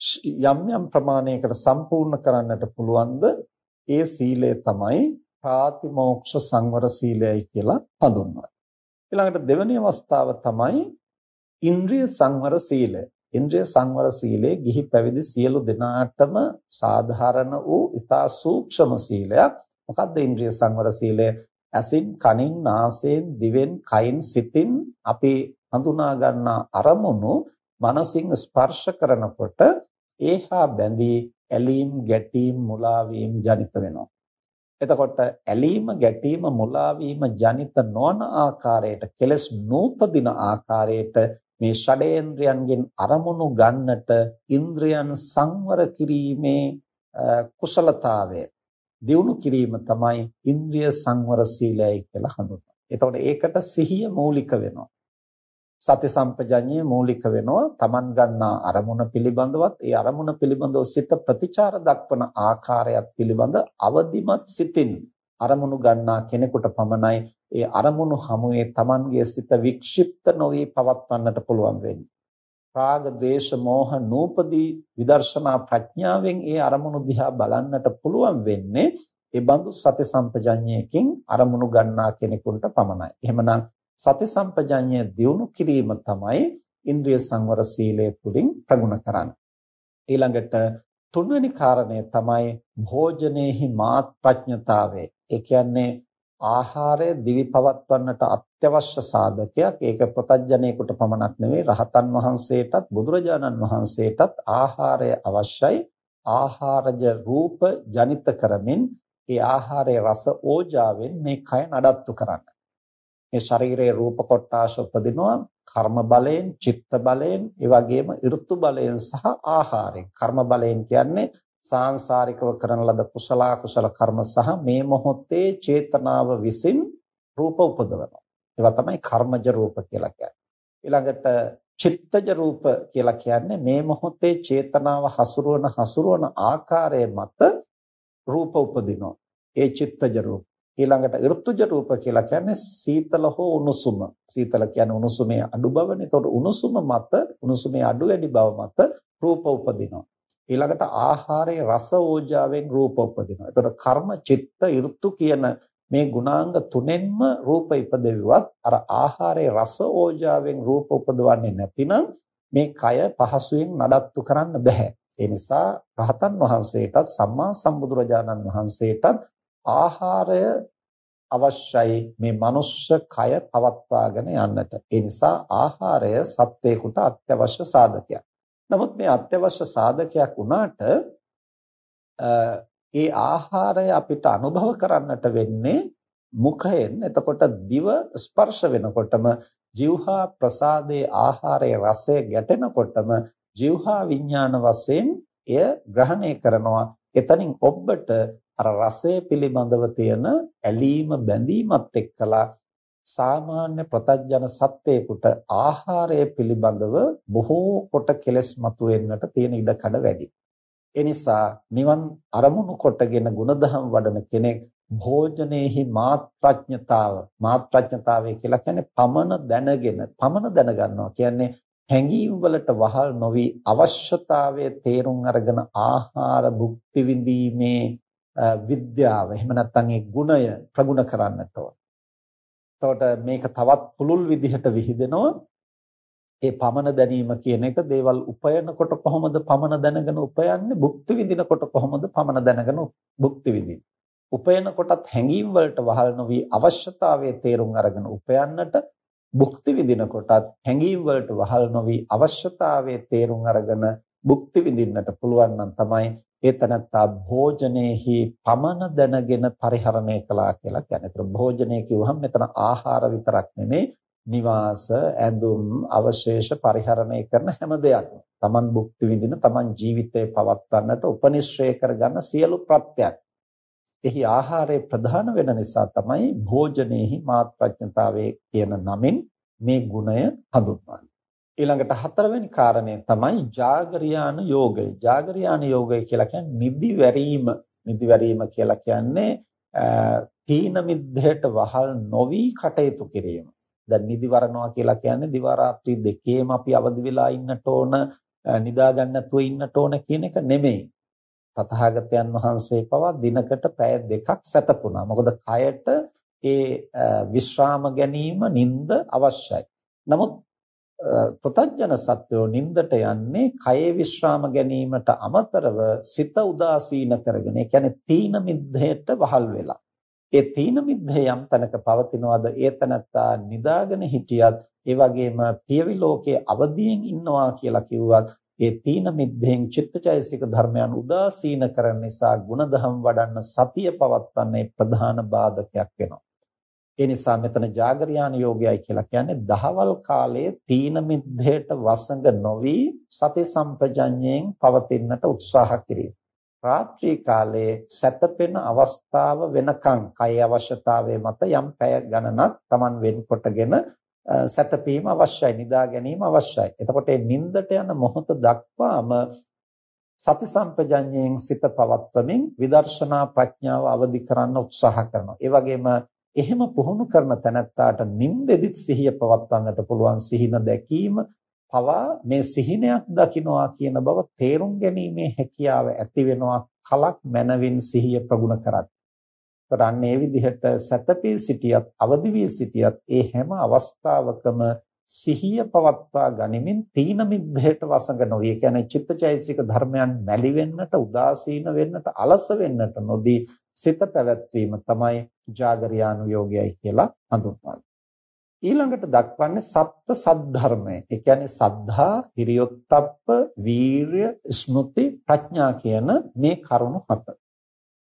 යම් යම් ප්‍රමාණයකට සම්පූර්ණ කරන්නට පුළුවන්ද ඒ සීලය තමයි ප්‍රාතිමෝක්ෂ සංවර සීලයයි කියලා හඳුන්වනවා. ඊළඟට දෙවෙනි අවස්ථාව තමයි ඉන්ද්‍රිය සංවර සීලය. ඉන්ද්‍රිය සංවර සීලය ගිහි පැවිදි සියලු දෙනාටම සාධාරණ වූ ඊතා සූක්ෂම සීලයක්. මොකද්ද ඉන්ද්‍රිය සංවර සීලය? ඇසින්, කනින්, නාසයෙන්, දිවෙන්, කයින්, සිතින් අපි හඳුනා ගන්නා අරමුණු මනසින් ස්පර්ශ කරනකොට ඒහා බැඳී ඇලීම්, ගැටීම්, මුලාවීම් ජනිත වෙනවා. එතකොට ඇලීම ගැටීම මුලා ජනිත නොවන ආකාරයට කෙලස් නූපදින ආකාරයට මේ ෂඩේන්ද්‍රයන්ගෙන් අරමුණු ගන්නට ඉන්ද්‍රයන් සංවර කිරීමේ කුසලතාවය දියුණු කිරීම තමයි ඉන්ද්‍රිය සංවර සීලයයි කියලා හඳුන්වන්නේ. එතකොට ඒකට සිහිය මූලික වෙනවා. සති සම්පජඤ්ඤය මූලික වෙනවා Taman ගන්නා අරමුණ පිළිබඳවත් ඒ අරමුණ පිළිබඳව සිත ප්‍රතිචාර දක්වන ආකාරයත් පිළිබඳ අවදිමත් සිතින් අරමුණු ගන්නා කෙනෙකුට පමණයි ඒ අරමුණු හමුවේ Tamanගේ සිත වික්ෂිප්ත නොවි පවත්වන්නට පුළුවන් වෙන්නේ. රාග, ద్వේෂ, මෝහ නූපදී විදර්ශනා ප්‍රඥාවෙන් ඒ අරමුණු දිහා බලන්නට පුළුවන් වෙන්නේ ඒ බඳු සති සම්පජඤ්ඤයකින් අරමුණු ගන්නා කෙනෙකුට පමණයි. එහෙමනම් සති සම්පජඤ්ඤය දියුණු කිරීම තමයි ඉන්ද්‍රිය සංවර සීලය තුලින් ප්‍රගුණ කරන්නේ. ඊළඟට තුන්වෙනි කාරණය තමයි භෝජනේහි මාත් ප්‍රඥතාවය. ඒ කියන්නේ ආහාරය දිවි පවත්වන්නට අත්‍යවශ්‍ය සාධකයක්. ඒක ප්‍රතඥයෙකුට පමණක් නෙවෙයි රහතන් වහන්සේටත් බුදුරජාණන් වහන්සේටත් ආහාරය අවශ්‍යයි. ආහාරජ රූප ජනිත කරමින් ඒ ආහාරයේ රස ඕජාවෙන් මේ කය නඩත්තු කරන්න. මේ ශරීරයේ රූප කොටාශ උපදිනවා කර්ම බලයෙන්, චිත්ත බලයෙන්, ඒ වගේම ඍතු බලයෙන් සහ ආහාරයෙන්. කර්ම බලයෙන් කියන්නේ සාංශාරිකව කරන ලද කුසල කුසල කර්ම සහ මේ මොහොතේ චේතනාව විසින් රූප උපදවනවා. ඒවා තමයි කර්මජ රූප කියලා කියන්නේ. ඊළඟට චිත්තජ රූප කියලා කියන්නේ මේ මොහොතේ චේතනාව හසුරුවන හසුරුවන ආකාරය මත රූප උපදිනවා. ඒ චිත්තජ රූප. ඊළඟට ඍතුජ රූප කියලා කියන්නේ සීතල හෝ උණුසුම. සීතල කියන්නේ උණුසුමේ අඩු බවනේ. ඒතකොට උණුසුම මත උණුසුමේ අඩු වැඩි බව මත රූප උපදිනවා. ඊළඟට ආහාරයේ රස ඕජාවෙන් රූප උපදිනවා. ඒතකොට කර්ම, චිත්ත, ඍතු කියන මේ ගුණාංග තුනෙන්ම රූප ඉපදෙව්වත් අර ආහාරයේ රස ඕජාවෙන් රූප උපදවන්නේ නැතිනම් මේ කය පහසුවෙන් නඩත්තු කරන්න බෑ. ඒ නිසා රහතන් වහන්සේටත් සම්මා සම්බුදුරජාණන් වහන්සේටත් ආහාරය අවශ්‍යයි මේ මනුෂ්‍ය කය පවත්වාගෙන යන්නට. ඒ නිසා ආහාරය සත්වේකුට අත්‍යවශ්‍ය සාධකයක්. නමුත් මේ අත්‍යවශ්‍ය සාධකයක් වුණාට ඒ ආහාරය අපිට අනුභව කරන්නට වෙන්නේ මුඛයෙන්. එතකොට දිව ස්පර්ශ වෙනකොටම જીවහා ප්‍රසාදයේ ආහාරයේ රසය ගැටෙනකොටම જીවහා විඥාන වශයෙන් එය ග්‍රහණය කරනවා. එතනින් ඔබට අර රසය පිළිබඳව තියෙන ඇලීම බැඳීමත් එක්කලා සාමාන්‍ය ප්‍රතඥ සත්වයකට ආහාරය පිළිබඳව බොහෝ කොට කෙලස් මතුවෙන්නට තියෙන ඉඩකඩ වැඩි. ඒ නිසා නිවන් අරමුණු කොටගෙන ಗುಣධම් වඩන කෙනෙක් භෝජනේහි මාත්‍රඥතාව මාත්‍රඥතාවය කියලා කියන්නේ පමන දැනගෙන පමන දැනගන්නවා කියන්නේ හැඟීම් වලට වහල් නොවි අවශ්‍යතාවයේ තේරුම් අරගෙන ආහාර භුක්ති විඳීමේ විද්‍යාව එහෙම නැත්නම් ඒ ගුණය ප්‍රගුණ කරන්නට ඕන. එතකොට මේක තවත් පුළුල් විදිහට විහිදෙනවා. ඒ පමන දැනීම කියන එක දේවල් උපයනකොට කොහොමද පමන දැනගෙන උපයන්නේ? භුක්ති විඳිනකොට කොහොමද පමන දැනගෙන භුක්ති විඳින්නේ? උපයනකොටත් හැඟීම් වලට වහල් නොවි අවශ්‍යතාවයේ තේරුම් අරගෙන උපයන්නට භුක්ති විඳිනකොටත් හැඟීම් වලට වහල් නොවි අවශ්‍යතාවයේ තේරුම් අරගෙන භුක්ති විඳින්නට පුළුවන් නම් තමයි ඒ තනත්තා භෝජනයේහි පමන දැනගෙන පරිහරණය කළා කියලා කියන්නේ. ඒතර භෝජනය කිව්වහම මෙතන ආහාර විතරක් නෙමෙයි නිවාස, ඇඳුම්, අවශේෂ පරිහරණය කරන හැම දෙයක්ම. Taman භුක්ති විඳින, Taman ජීවිතේ පවත්වන්නට උපනිශ්‍රේ කරගන්න සියලු ප්‍රත්‍යයන්. එහි ආහාරයේ ප්‍රධාන වෙන නිසා තමයි භෝජනයේහි මාත් ප්‍රඥතාවයේ කියන නමින් මේ ගුණය හඳුන්වන්නේ. ඊළඟට හතරවෙනි කාරණය තමයි జాగරියාන යෝගය. జాగරියාන යෝගය කියලා කියන්නේ නිදි වැරීම. නිදි වැරීම කියලා කියන්නේ තීන මිද්දයට වහල් නොවි කටයුතු කිරීම. දැන් නිදි වරනවා කියලා කියන්නේ දිවා රාත්‍රී දෙකේම අපි අවදි වෙලා ඉන්නට ඕන, නිදා ගන්න නැතුව ඉන්නට ඕන කියන එක නෙමෙයි. තථාගතයන් වහන්සේ පවා දිනකට පැය දෙකක් සැතපුණා. මොකද කයට ඒ විශ්‍රාම ගැනීම නිින්ද අවශ්‍යයි. නමුත් ප්‍රතඥ සත්වෝ නින්දට යන්නේ කයේ විශ්‍රාම ගැනීමට අමතරව සිත උදාසීන කරගෙන ඒ කියන්නේ තීන මිද්දයට වහල් වෙලා. ඒ තීන මිද්දේ යම් තැනක පවතිනවාද? ඒ තැනත්තා නිදාගෙන හිටියත් ඒ වගේම පියවි ලෝකයේ අවදියෙන් ඉන්නවා කියලා කිව්වත් ඒ තීන මිද්දෙන් චිත්තචෛසික ධර්මයන් උදාසීන කරන නිසා ಗುಣධම් වඩන්න සතිය පවත්වන්නේ ප්‍රධාන බාධකයක් වෙනවා. ඒ නිසා මෙතන జాగරියාන යෝගයයි කියලා කියන්නේ දහවල් කාලයේ තීන මිද්දේට වසඟ නොවි සති සම්පජඤ්ඤයෙන් පවතින්නට උත්සාහ කිරීම. රාත්‍රී කාලයේ සැතපෙන අවස්ථාව වෙනකන් කය අවශ්‍යතාවයේ මත යම් පැය ගණනක් Taman වෙන්කොටගෙන සැතපීම අවශ්‍යයි නිදා ගැනීම අවශ්‍යයි. එතකොට මේ නිින්දට යන මොහොත දක්වාම සති සම්පජඤ්ඤයෙන් සිත පවත්වමින් විදර්ශනා ප්‍රඥාව අවදි කරන්න උත්සාහ කරනවා. ඒ වගේම එහෙම පුහුණු කරන තැනැත්තාට නින්දෙදිත් සිහිය පවත්වන්නට පුළුවන් සිහින දැකීම පවා මේ සිහිනයක් දකින්නවා කියන බව තේරුම් ගැනීමේ හැකියාව ඇති වෙනවා කලක් මනවින් සිහිය ප්‍රගුණ කරත්. ඒතර අන්න ඒ විදිහට සතපී සිටියත් අවදි වී සිටියත් ඒ හැම අවස්ථාවකම සිහිය පවත්වා ගනිමින් තීන මිද්දයට වසඟ නොවේ. ඒ කියන්නේ චිත්තචෛසික ධර්මයන් මැලි වෙන්නට, උදාසීන වෙන්නට, අලස වෙන්නට නොදී සිත පැවැත්වීම තමයි జాగරියානුയോഗයයි කියලා හඳුන්වන්නේ. ඊළඟට දක්වන්නේ සප්ත සද්ධර්මය. ඒ කියන්නේ සද්ධා, හිරියොත්ප්ප, වීරය, ස්මෘති, ප්‍රඥා කියන මේ කරුණු හත.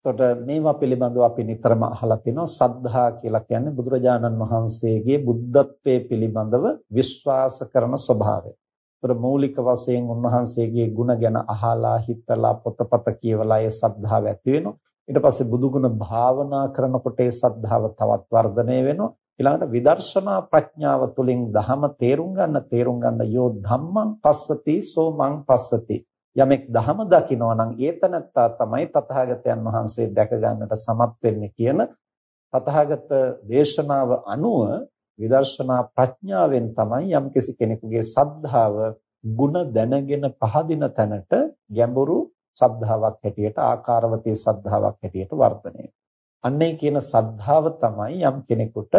එතකොට මේවා පිළිබඳව අපි නිතරම අහලා තිනවා සද්ධා කියලා කියන්නේ බුදුරජාණන් වහන්සේගේ බුද්ධත්වයේ පිළිබඳව විශ්වාස කරන ස්වභාවය. එතකොට මූලික වශයෙන් උන්වහන්සේගේ ගුණ ගැන අහලා හිතලා පොතපත කියවලා ඒ සද්ධාව ඇති වෙනවා. ඊට පස්සේ බුදුගුණ භාවනා කරනකොට ඒ සද්ධාව තවත් වර්ධනය වෙනවා. ඊළඟට විදර්ශනා ප්‍රඥාව තුළින් ධහම තේරුම් ගන්න තේරුම් ගන්න යෝ ධම්මං පස්සති සෝ මං පස්සති යමෙක් දහම දකිනවා නම් ඒතනත්තා තමයි තථාගතයන් වහන්සේ දැක ගන්නට සමත් වෙන්නේ කියන තථාගත දේශනාව අනුව විදර්ශනා ප්‍රඥාවෙන් තමයි යම්කිසි කෙනෙකුගේ සද්ධාව ಗುಣ දැනගෙන පහදින තැනට ගැඹුරු සද්ධාාවක් හැටියට ආකාරවතී සද්ධාාවක් හැටියට වර්ධනය අන්නේ කියන සද්ධාව තමයි යම් කෙනෙකුට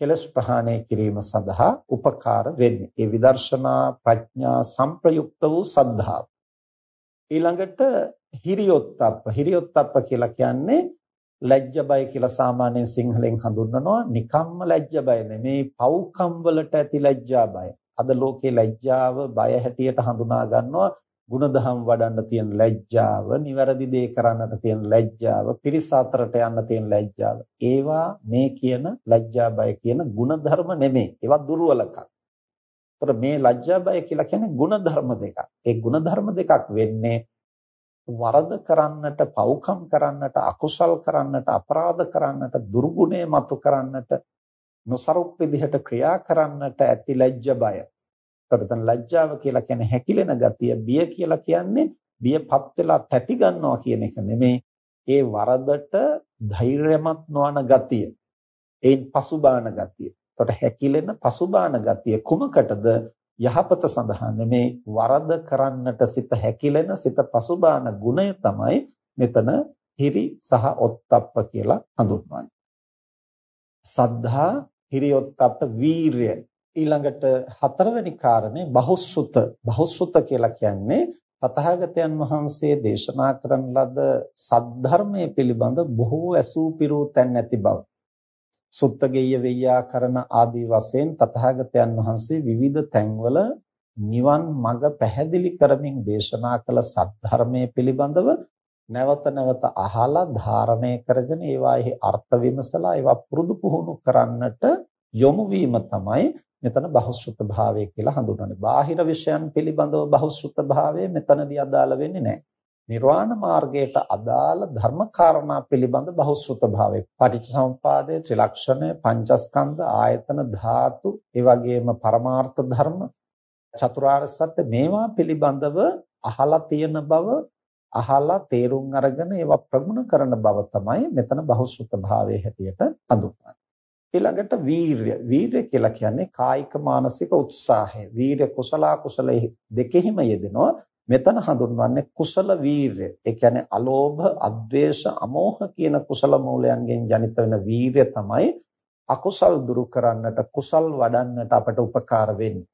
කෙලස් ප්‍රහාණය කිරීම සඳහා උපකාර වෙන්නේ. ඒ විදර්ශනා ප්‍රඥා සංප්‍රයුක්ත වූ සද්ධාව. ඊළඟට හිරියොත්ප්ප හිරියොත්ප්ප කියලා කියන්නේ ලැජ්ජ බය කියලා සාමාන්‍යයෙන් සිංහලෙන් හඳුන්වනවා නිකම්ම ලැජ්ජ බය නෙමේ පව්කම් වලට ඇති ලැජ්ජා බය අද ලෝකේ ලැජ්ජාව බය හැටියට හඳුනා ගන්නවා ಗುಣධම් වඩන්න තියෙන ලැජ්ජාව, නිවැරදි දේ කරන්නට තියෙන ලැජ්ජාව, පිරිස අතරට යන්න තියෙන ලැජ්ජාව. ඒවා මේ කියන ලැජ්ජා බය කියන ಗುಣධර්ම නෙමෙයි. ඒවා දුර්වලකම්. ඒතර මේ ලැජ්ජා බය කියලා කියන්නේ ಗುಣධර්ම දෙකක්. ඒ ಗುಣධර්ම දෙකක් වෙන්නේ වරද කරන්නට, පව්කම් කරන්නට, අකුසල් කරන්නට, අපරාධ කරන්නට, දුර්ගුණේ මතු කරන්නට, නොසරුක් විදිහට ක්‍රියා කරන්නට ඇති ලැජ්ජා බය. එතකොට ලැජ්ජාව කියලා කියන්නේ හැකිලෙන ගතිය, බිය කියලා කියන්නේ බියපත් වෙලා තැති ගන්නවා කියන එක නෙමෙයි. ඒ වරදට ධෛර්යමත් නොවන ගතිය. ඒන් පසුබාන ගතිය. එතකොට හැකිලෙන පසුබාන ගතිය කුමකටද යහපත සඳහා නෙමේ වරද කරන්නට සිත හැකිලෙන සිත පසුබාන ගුණය තමයි මෙතන හිරි සහ ඔත්තප්ප කියලා හඳුන්වන්නේ. සද්ධා, හිරියොත්ප්ප වීරය ඊළඟට හතරවෙනි කාරණේ බහුසුත. බහුසුත කියලා කියන්නේ තථාගතයන් වහන්සේ දේශනා කරන ලද සද්ධර්මයේ පිළිබඳ බොහෝ ඇසූ පිරූ තැන් නැති බව. සුත්තගෙය වෙయ్యාකරණ ආදී වශයෙන් තථාගතයන් වහන්සේ විවිධ තැන්වල නිවන් මඟ පැහැදිලි කරමින් දේශනා කළ සද්ධර්මයේ පිළිබඳව නැවත නැවත අහලා ධාරණය කරගෙන ඒවාෙහි අර්ථ විමසලා ඒවා පුරුදු පුහුණු කරන්නට යොමු වීම තමයි මෙතන බහුශෘත භාවය කියලා හඳුන්වන්නේ. බාහිර විෂයන් පිළිබඳව බහුශෘත භාවය මෙතනදී අදාළ වෙන්නේ නැහැ. නිර්වාණ මාර්ගයට අදාළ ධර්ම කාරණා පිළිබඳ බහුශෘත භාවය. පටිච්චසමුපාදය, ත්‍රිලක්ෂණය, පංචස්කන්ධ, ආයතන ධාතු, ඒ වගේම පරමාර්ථ ධර්ම, චතුරාර්ය සත්‍ය මේවා පිළිබඳව අහලා තියෙන බව අහලා තේරුම් අරගෙන ඒවා ප්‍රගුණ කරන බව තමයි මෙතන බහුශෘත භාවයේ හැටියට හඳුන්වන්නේ. ඊළඟට වීරය. වීරය කියලා කියන්නේ කායික මානසික උත්සාහය. වීරය කුසල කුසල දෙකෙහිම යෙදෙනවා. මෙතන හඳුන්වන්නේ කුසල වීරය. ඒ කියන්නේ අලෝභ, අද්වේෂ, අමෝහ කියන කුසල මූලයන්ගෙන් ජනිත වෙන වීරය තමයි අකුසල් දුරු කරන්නට, කුසල් වඩන්නට අපට උපකාර වෙන්නේ.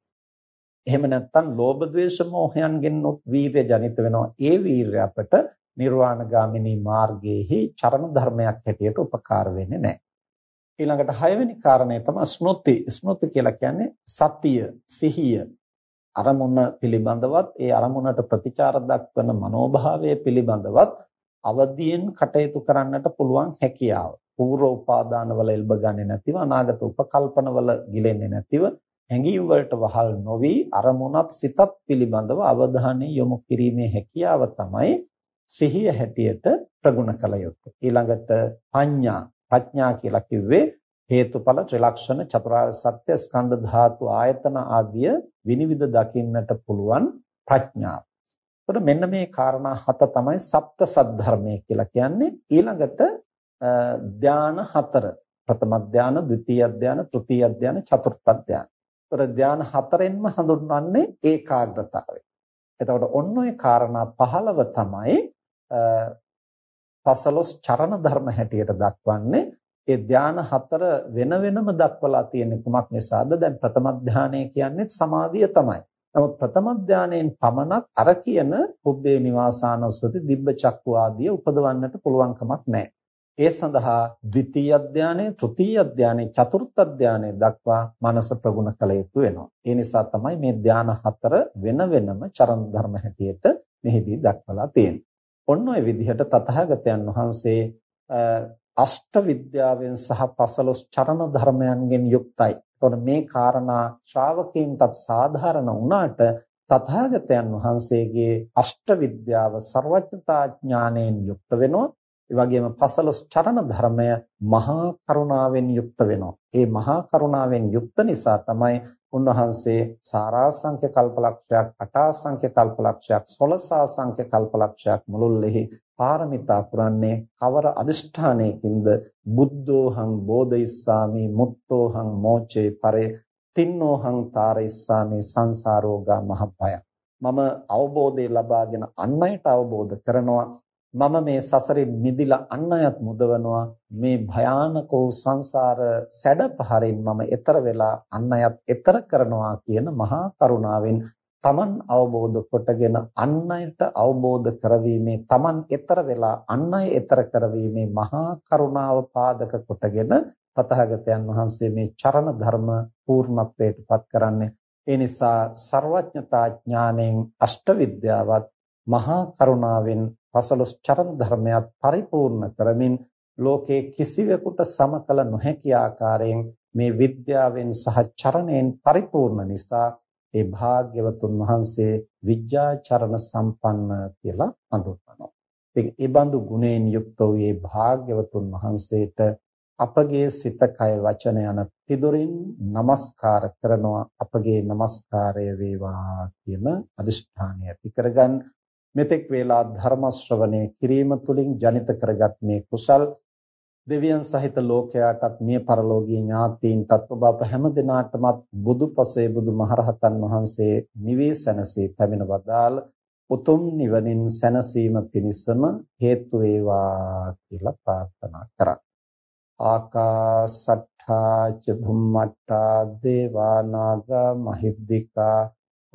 එහෙම නැත්නම් ලෝභ ද්වේෂ මෝහයන්ගෙන් උත් වීරය ජනිත වෙනවා. ඒ වීරය අපට නිර්වාණගාමිනී මාර්ගයේහි චරණ ධර්මයක් හැටියට උපකාර වෙන්නේ නැහැ. ඊළඟට හයවෙනි කාරණය තමයි ස්මෘති. ස්මෘති කියලා කියන්නේ සතිය, සිහිය. අරමුණ පිළිබඳවත් ඒ අරමුණට ප්‍රතිචාර දක්වන මනෝභාවය පිළිබඳවත් අවදියෙන් කටයුතු කරන්නට පුළුවන් හැකියාව. පූර්ව උපාදානවල එල්බ ගන්නේ නැතිව අනාගත උපකල්පනවල ගිලෙන්නේ නැතිව හැඟීම් වලට වහල් නොවි අරමුණත් සිතත් පිළිබඳව අවධානය යොමු කිරීමේ හැකියාව තමයි සිහිය හැටියට ප්‍රගුණ කළ යුත්තේ. ඊළඟට පඤ්ඤා ප්‍රඥා කියලා කිව්වේ හේතුඵල ත්‍රිලක්ෂණ චතුරාර්ය සත්‍ය ස්කන්ධ ධාතු ආයතන ආදිය විනිවිද දකින්නට පුළුවන් ප්‍රඥාව. එතකොට මෙන්න මේ කාරණා හත තමයි සප්ත සද්ධර්මය කියලා කියන්නේ. ඊළඟට ධාන හතර. ප්‍රථම ධාන, ද්විතීය ධාන, තෘතීය ධාන, චතුර්ථ ධාන. එතකොට ධාන හතරෙන්ම හඳුන්වන්නේ ඒකාග්‍රතාවය. එතකොට ඔන්න ඔය කාරණා 15 තමයි පසලොස් චරණ ධර්ම හැටියට දක්වන්නේ ඒ ධාන හතර වෙන වෙනම දක්වලා තියෙන්නේ කුමක් නිසාද? දැන් ප්‍රථම ධානය කියන්නේ සමාධිය තමයි. නමුත් ප්‍රථම ධානයෙන් පමණක් අර කියන පුබ්බේ නිවාසානස්සති දිබ්බ චක්කු ආදිය උපදවන්නට පුළුවන් කමක් නැහැ. ඒ සඳහා ද්විතීය ධානය, තෘතීය ධානය, චතුර්ථ ධානය දක්වා මනස ප්‍රගුණ කළ යුතු වෙනවා. ඒ නිසා තමයි මේ ධාන හතර වෙන වෙනම චරණ ධර්ම හැටියට මෙහිදී දක්වලා තියෙන්නේ. ඔන්න ඔය විදිහට තථාගතයන් වහන්සේ අෂ්ට විද්‍යාවෙන් සහ පසළොස් චරණ ධර්මයන්ගෙන් යුක්තයි. එතකොට මේ කාරණා ශ්‍රාවකීන්ටත් සාධාරණ වුණාට තථාගතයන් වහන්සේගේ අෂ්ට විද්‍යාව ਸਰවඥතා ඥාණයෙන් යුක්ත වෙනවා. ඒ වගේම පසළොස් චරණ ධර්මය මහා කරුණාවෙන් යුක්ත වෙනවා. ඒ මහා කරුණාවෙන් යුක්ත නිසා තමයි උන්වහන්සේ සාරාංශක කල්පලක්ෂයක් අටාසංඛ්‍ය කල්පලක්ෂයක් 16ආසංඛ්‍ය කල්පලක්ෂයක් මුළුල්ලෙහි පාරමිතා පුරන්නේ කවර අදිෂ්ඨානයකින්ද? බුද්ධෝහං බෝධිස්සාමි මුත්තෝහං මෝචේ පරේ තින්නෝහං තාරිස්සාමි සංසාරෝගා මහපය මම අවබෝධය ලබාගෙන අන් අයට අවබෝධ කරනවා. මම මේ සසරින් මිදිලා අන් අයත් මුදවනවා. මේ භයානක වූ සංසාර සැඩ පහරින් මම එතර වෙලා අන් අයත් එතර කරනවා කියන මහා කරුණාවෙන් තමන් අවබෝධ කොටගෙන අන් අයට අවබෝධ කරවීමේ තමන් එතර වෙලා අන් අය එතර කරවීමේ මහා කරුණාව පාදක කොටගෙන තථාගතයන් වහන්සේ මේ චරණ ධර්ම පූර්ණත්වයට පත් කරන්නේ. ඒ නිසා ਸਰවඥතා ඥාණයෙන් අෂ්ට විද්‍යාවත් මහා කරුණාවෙන් පසළොස් චරණ ධර්මයක් පරිපූර්ණ කරමින් ලෝකයේ කිසිවෙකුට සම කළ නොහැකි ආකාරයෙන් මේ විද්‍යාවෙන් සහ චරණයෙන් පරිපූර්ණ නිසා ඒ භාග්‍යවතුන් වහන්සේ විද්‍යා චරණ සම්පන්න කියලා හඳුන්වනවා. ඉතින් ඒ බඳු ගුණයෙන් යුක්ත වූ මේ භාග්‍යවතුන් වහන්සේට අපගේ සිත කය වචන යන තිදොරින් নমස්කාර කරනවා අපගේ নমස්කාරය වේවා කියන අදිෂ්ඨානය ඇති කරගන්න මෙතෙක් වේලා ධර්ම ශ්‍රවණය කිරීම තුළින් ජනිත කරගත් මේ කුසල් දෙවියන් සහිත ලෝකයාටත් මිය පරලෝකීය ඥාතීන්ටත් ඔබ අප හැම දිනාටමත් බුදුපසේ බුදුමහරහතන් වහන්සේ නිවී සැනසී පැමිණ වදාළ උතුම් නිවනින් සැනසීම පිණිසම හේතු වේවා කියලා ප්‍රාර්ථනා කරා. ආකාසට්ඨා ච භුම්මට්ඨා දේවා නාග මහිද්దికා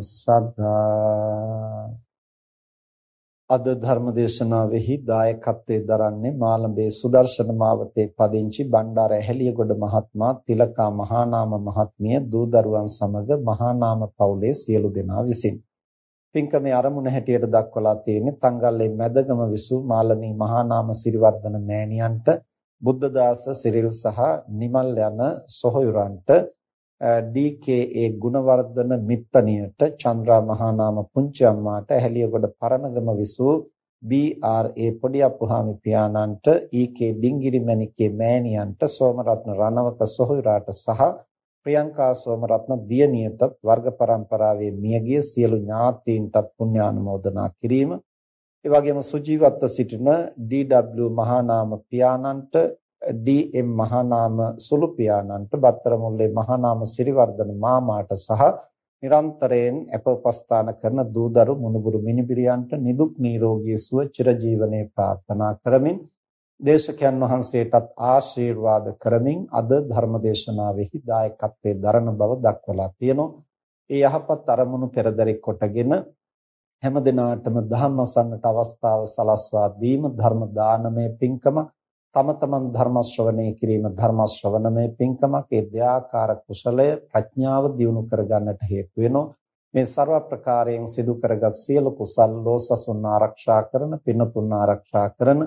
සදා අද ධර්ම දේශනාවෙහි දායකත්වයේ දරන්නේ මාළඹේ සුදර්ශන මාවතේ පදිංචි බණ්ඩාර ඇහැලියගොඩ මහත්මයා තිලකා මහානාම මහත්මිය දූ දරුවන් සමග මහානාම පවුලේ සියලු දෙනා විසින්. පින්කමේ ආරමුණ හැටියට දක්වලා තියෙන්නේ තංගල්ලේ මැදගම විසු මාළනී මහානාම සිරිවර්ධන මෑණියන්ට බුද්ධදාස සිරිල් සහ නිමල් යන සොහොයුරන්ට ඩී.කේ.ඒ. ගුණවර්ධන මිත්තනියට චන්ද්‍රා මහානාම පුංචි අම්මාට ඇහැලියගොඩ පරණගම විසූ බී.ආර්.ඒ. පොඩි අප්පුහාමි පියාණන්ට ඊ.කේ. ඩිංගිරි මණිකේ මෑණියන්ට සෝමරත්න රණවක සොහොයුරාට සහ ප්‍රියංකා සෝමරත්න දියණියටත් වර්ග પરම්පරාවේ මියගිය සියලු ඥාතීන්ටත් පුණ්‍යානුමෝදනා කිරීම ඒ වගේම සුජීවත්ව සිටින ඩී.ඩබ්ලිව් මහානාම පියාණන්ට ඩී.එම් මහානාම සුළු පියාණන්ට බත්තර මුල්ලේ මහානාම සිරිවර්ධන මාමාට සහ නිරන්තරයෙන් අප උපස්ථාන කරන දූදරු මුණුබුරු මිනිබිරියන්ට නිදුක් නිරෝගී සුව චිරජීවනයේ ප්‍රාර්ථනා කරමින් දේශකයන් වහන්සේටත් ආශිර්වාද කරමින් අද ධර්මදේශනාවෙහි දායකත්වයේ දරන බව දක්වලා තියෙනවා. ඒ යහපත් අරමුණු පෙරදරි කොටගෙන හැම දිනාටම ධම්ම අසන්නට අවස්ථාව සලස්වා දීම ධර්ම දානමය පින්කම තම තමන් ධර්ම ශ්‍රවණය කිරීම ධර්ම ශ්‍රවණමේ පින්කමක් ඒ දෙආකාර කුසලය ප්‍රඥාව දියුණු කරගන්නට හේතු වෙනවා. මේ ਸਰව ප්‍රකාරයෙන් සිදු කරගත් සියලු කුසල් ලෝසසුන් ආරක්ෂා කරන පින්තුන් ආරක්ෂා කරන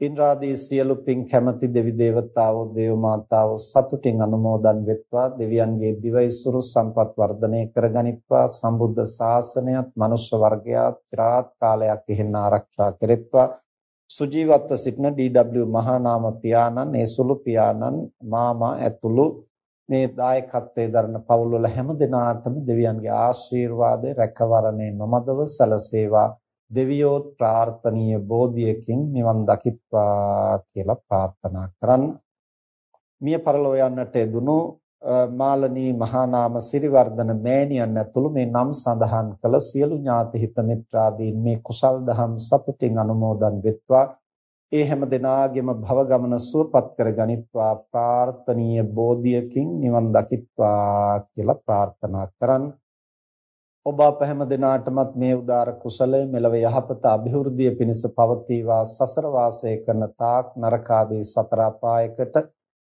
ඉන්ද්‍රාදී සියලු පින් කැමැති දෙවි දේවතාවෝ දේව මාතාවෝ සතුටින් අනුමෝදන් වෙත්වා දෙවියන්ගේ දිවයිසුරු සම්පත් වර්ධනය කරගනිත්වා සම්බුද්ධ ශාසනයත් මනුෂ්‍ය වර්ගයාත් চিරාත් කාලයක් ඉහෙන් ආරක්ෂා කෙරෙත්වා. සුජීවත්ව සිටින ඩී.ඩබ්ලිව් මහානාම පියාණන් ඒ සුළු පියාණන් මාමා ඇතුළු මේ දායකත්වයේ දරන පවුල් වල හැම දිනාටම දෙවියන්ගේ ආශිර්වාදය රැකවරණේ නොමදව සැලසේවා දෙවියෝ ප්‍රාර්ථනීය බෝධියකින් නිවන් දකිත්වා කියලා ප්‍රාර්ථනා කරන්න. මිය පරලෝ යන්නට එදුණු මාලනී මහානාම සිරිවර්ධන මෑණියන් ඇතුළු මේ නම් සඳහන් කළ සියලු ඥාති හිත මිත්‍රාදීන් මේ කුසල් දහම් සතුටින් අනුමෝදන් වෙත්වා. ඒ හැම දිනාගෙම භව ගමන සුවපත් කර ගනිත්වා. ප්‍රාර්ථනීය බෝධියකින් නිවන් දකිත්වා කියලා ප්‍රාර්ථනා කරන්. ඔබ අප හැම දිනාටමත් මේ උදාර කුසලය මෙලව යහපත અભිවෘද්ධිය පිණිස පවතිවා. සසර වාසය කරන තාක් නරකාදී සතර අපායකට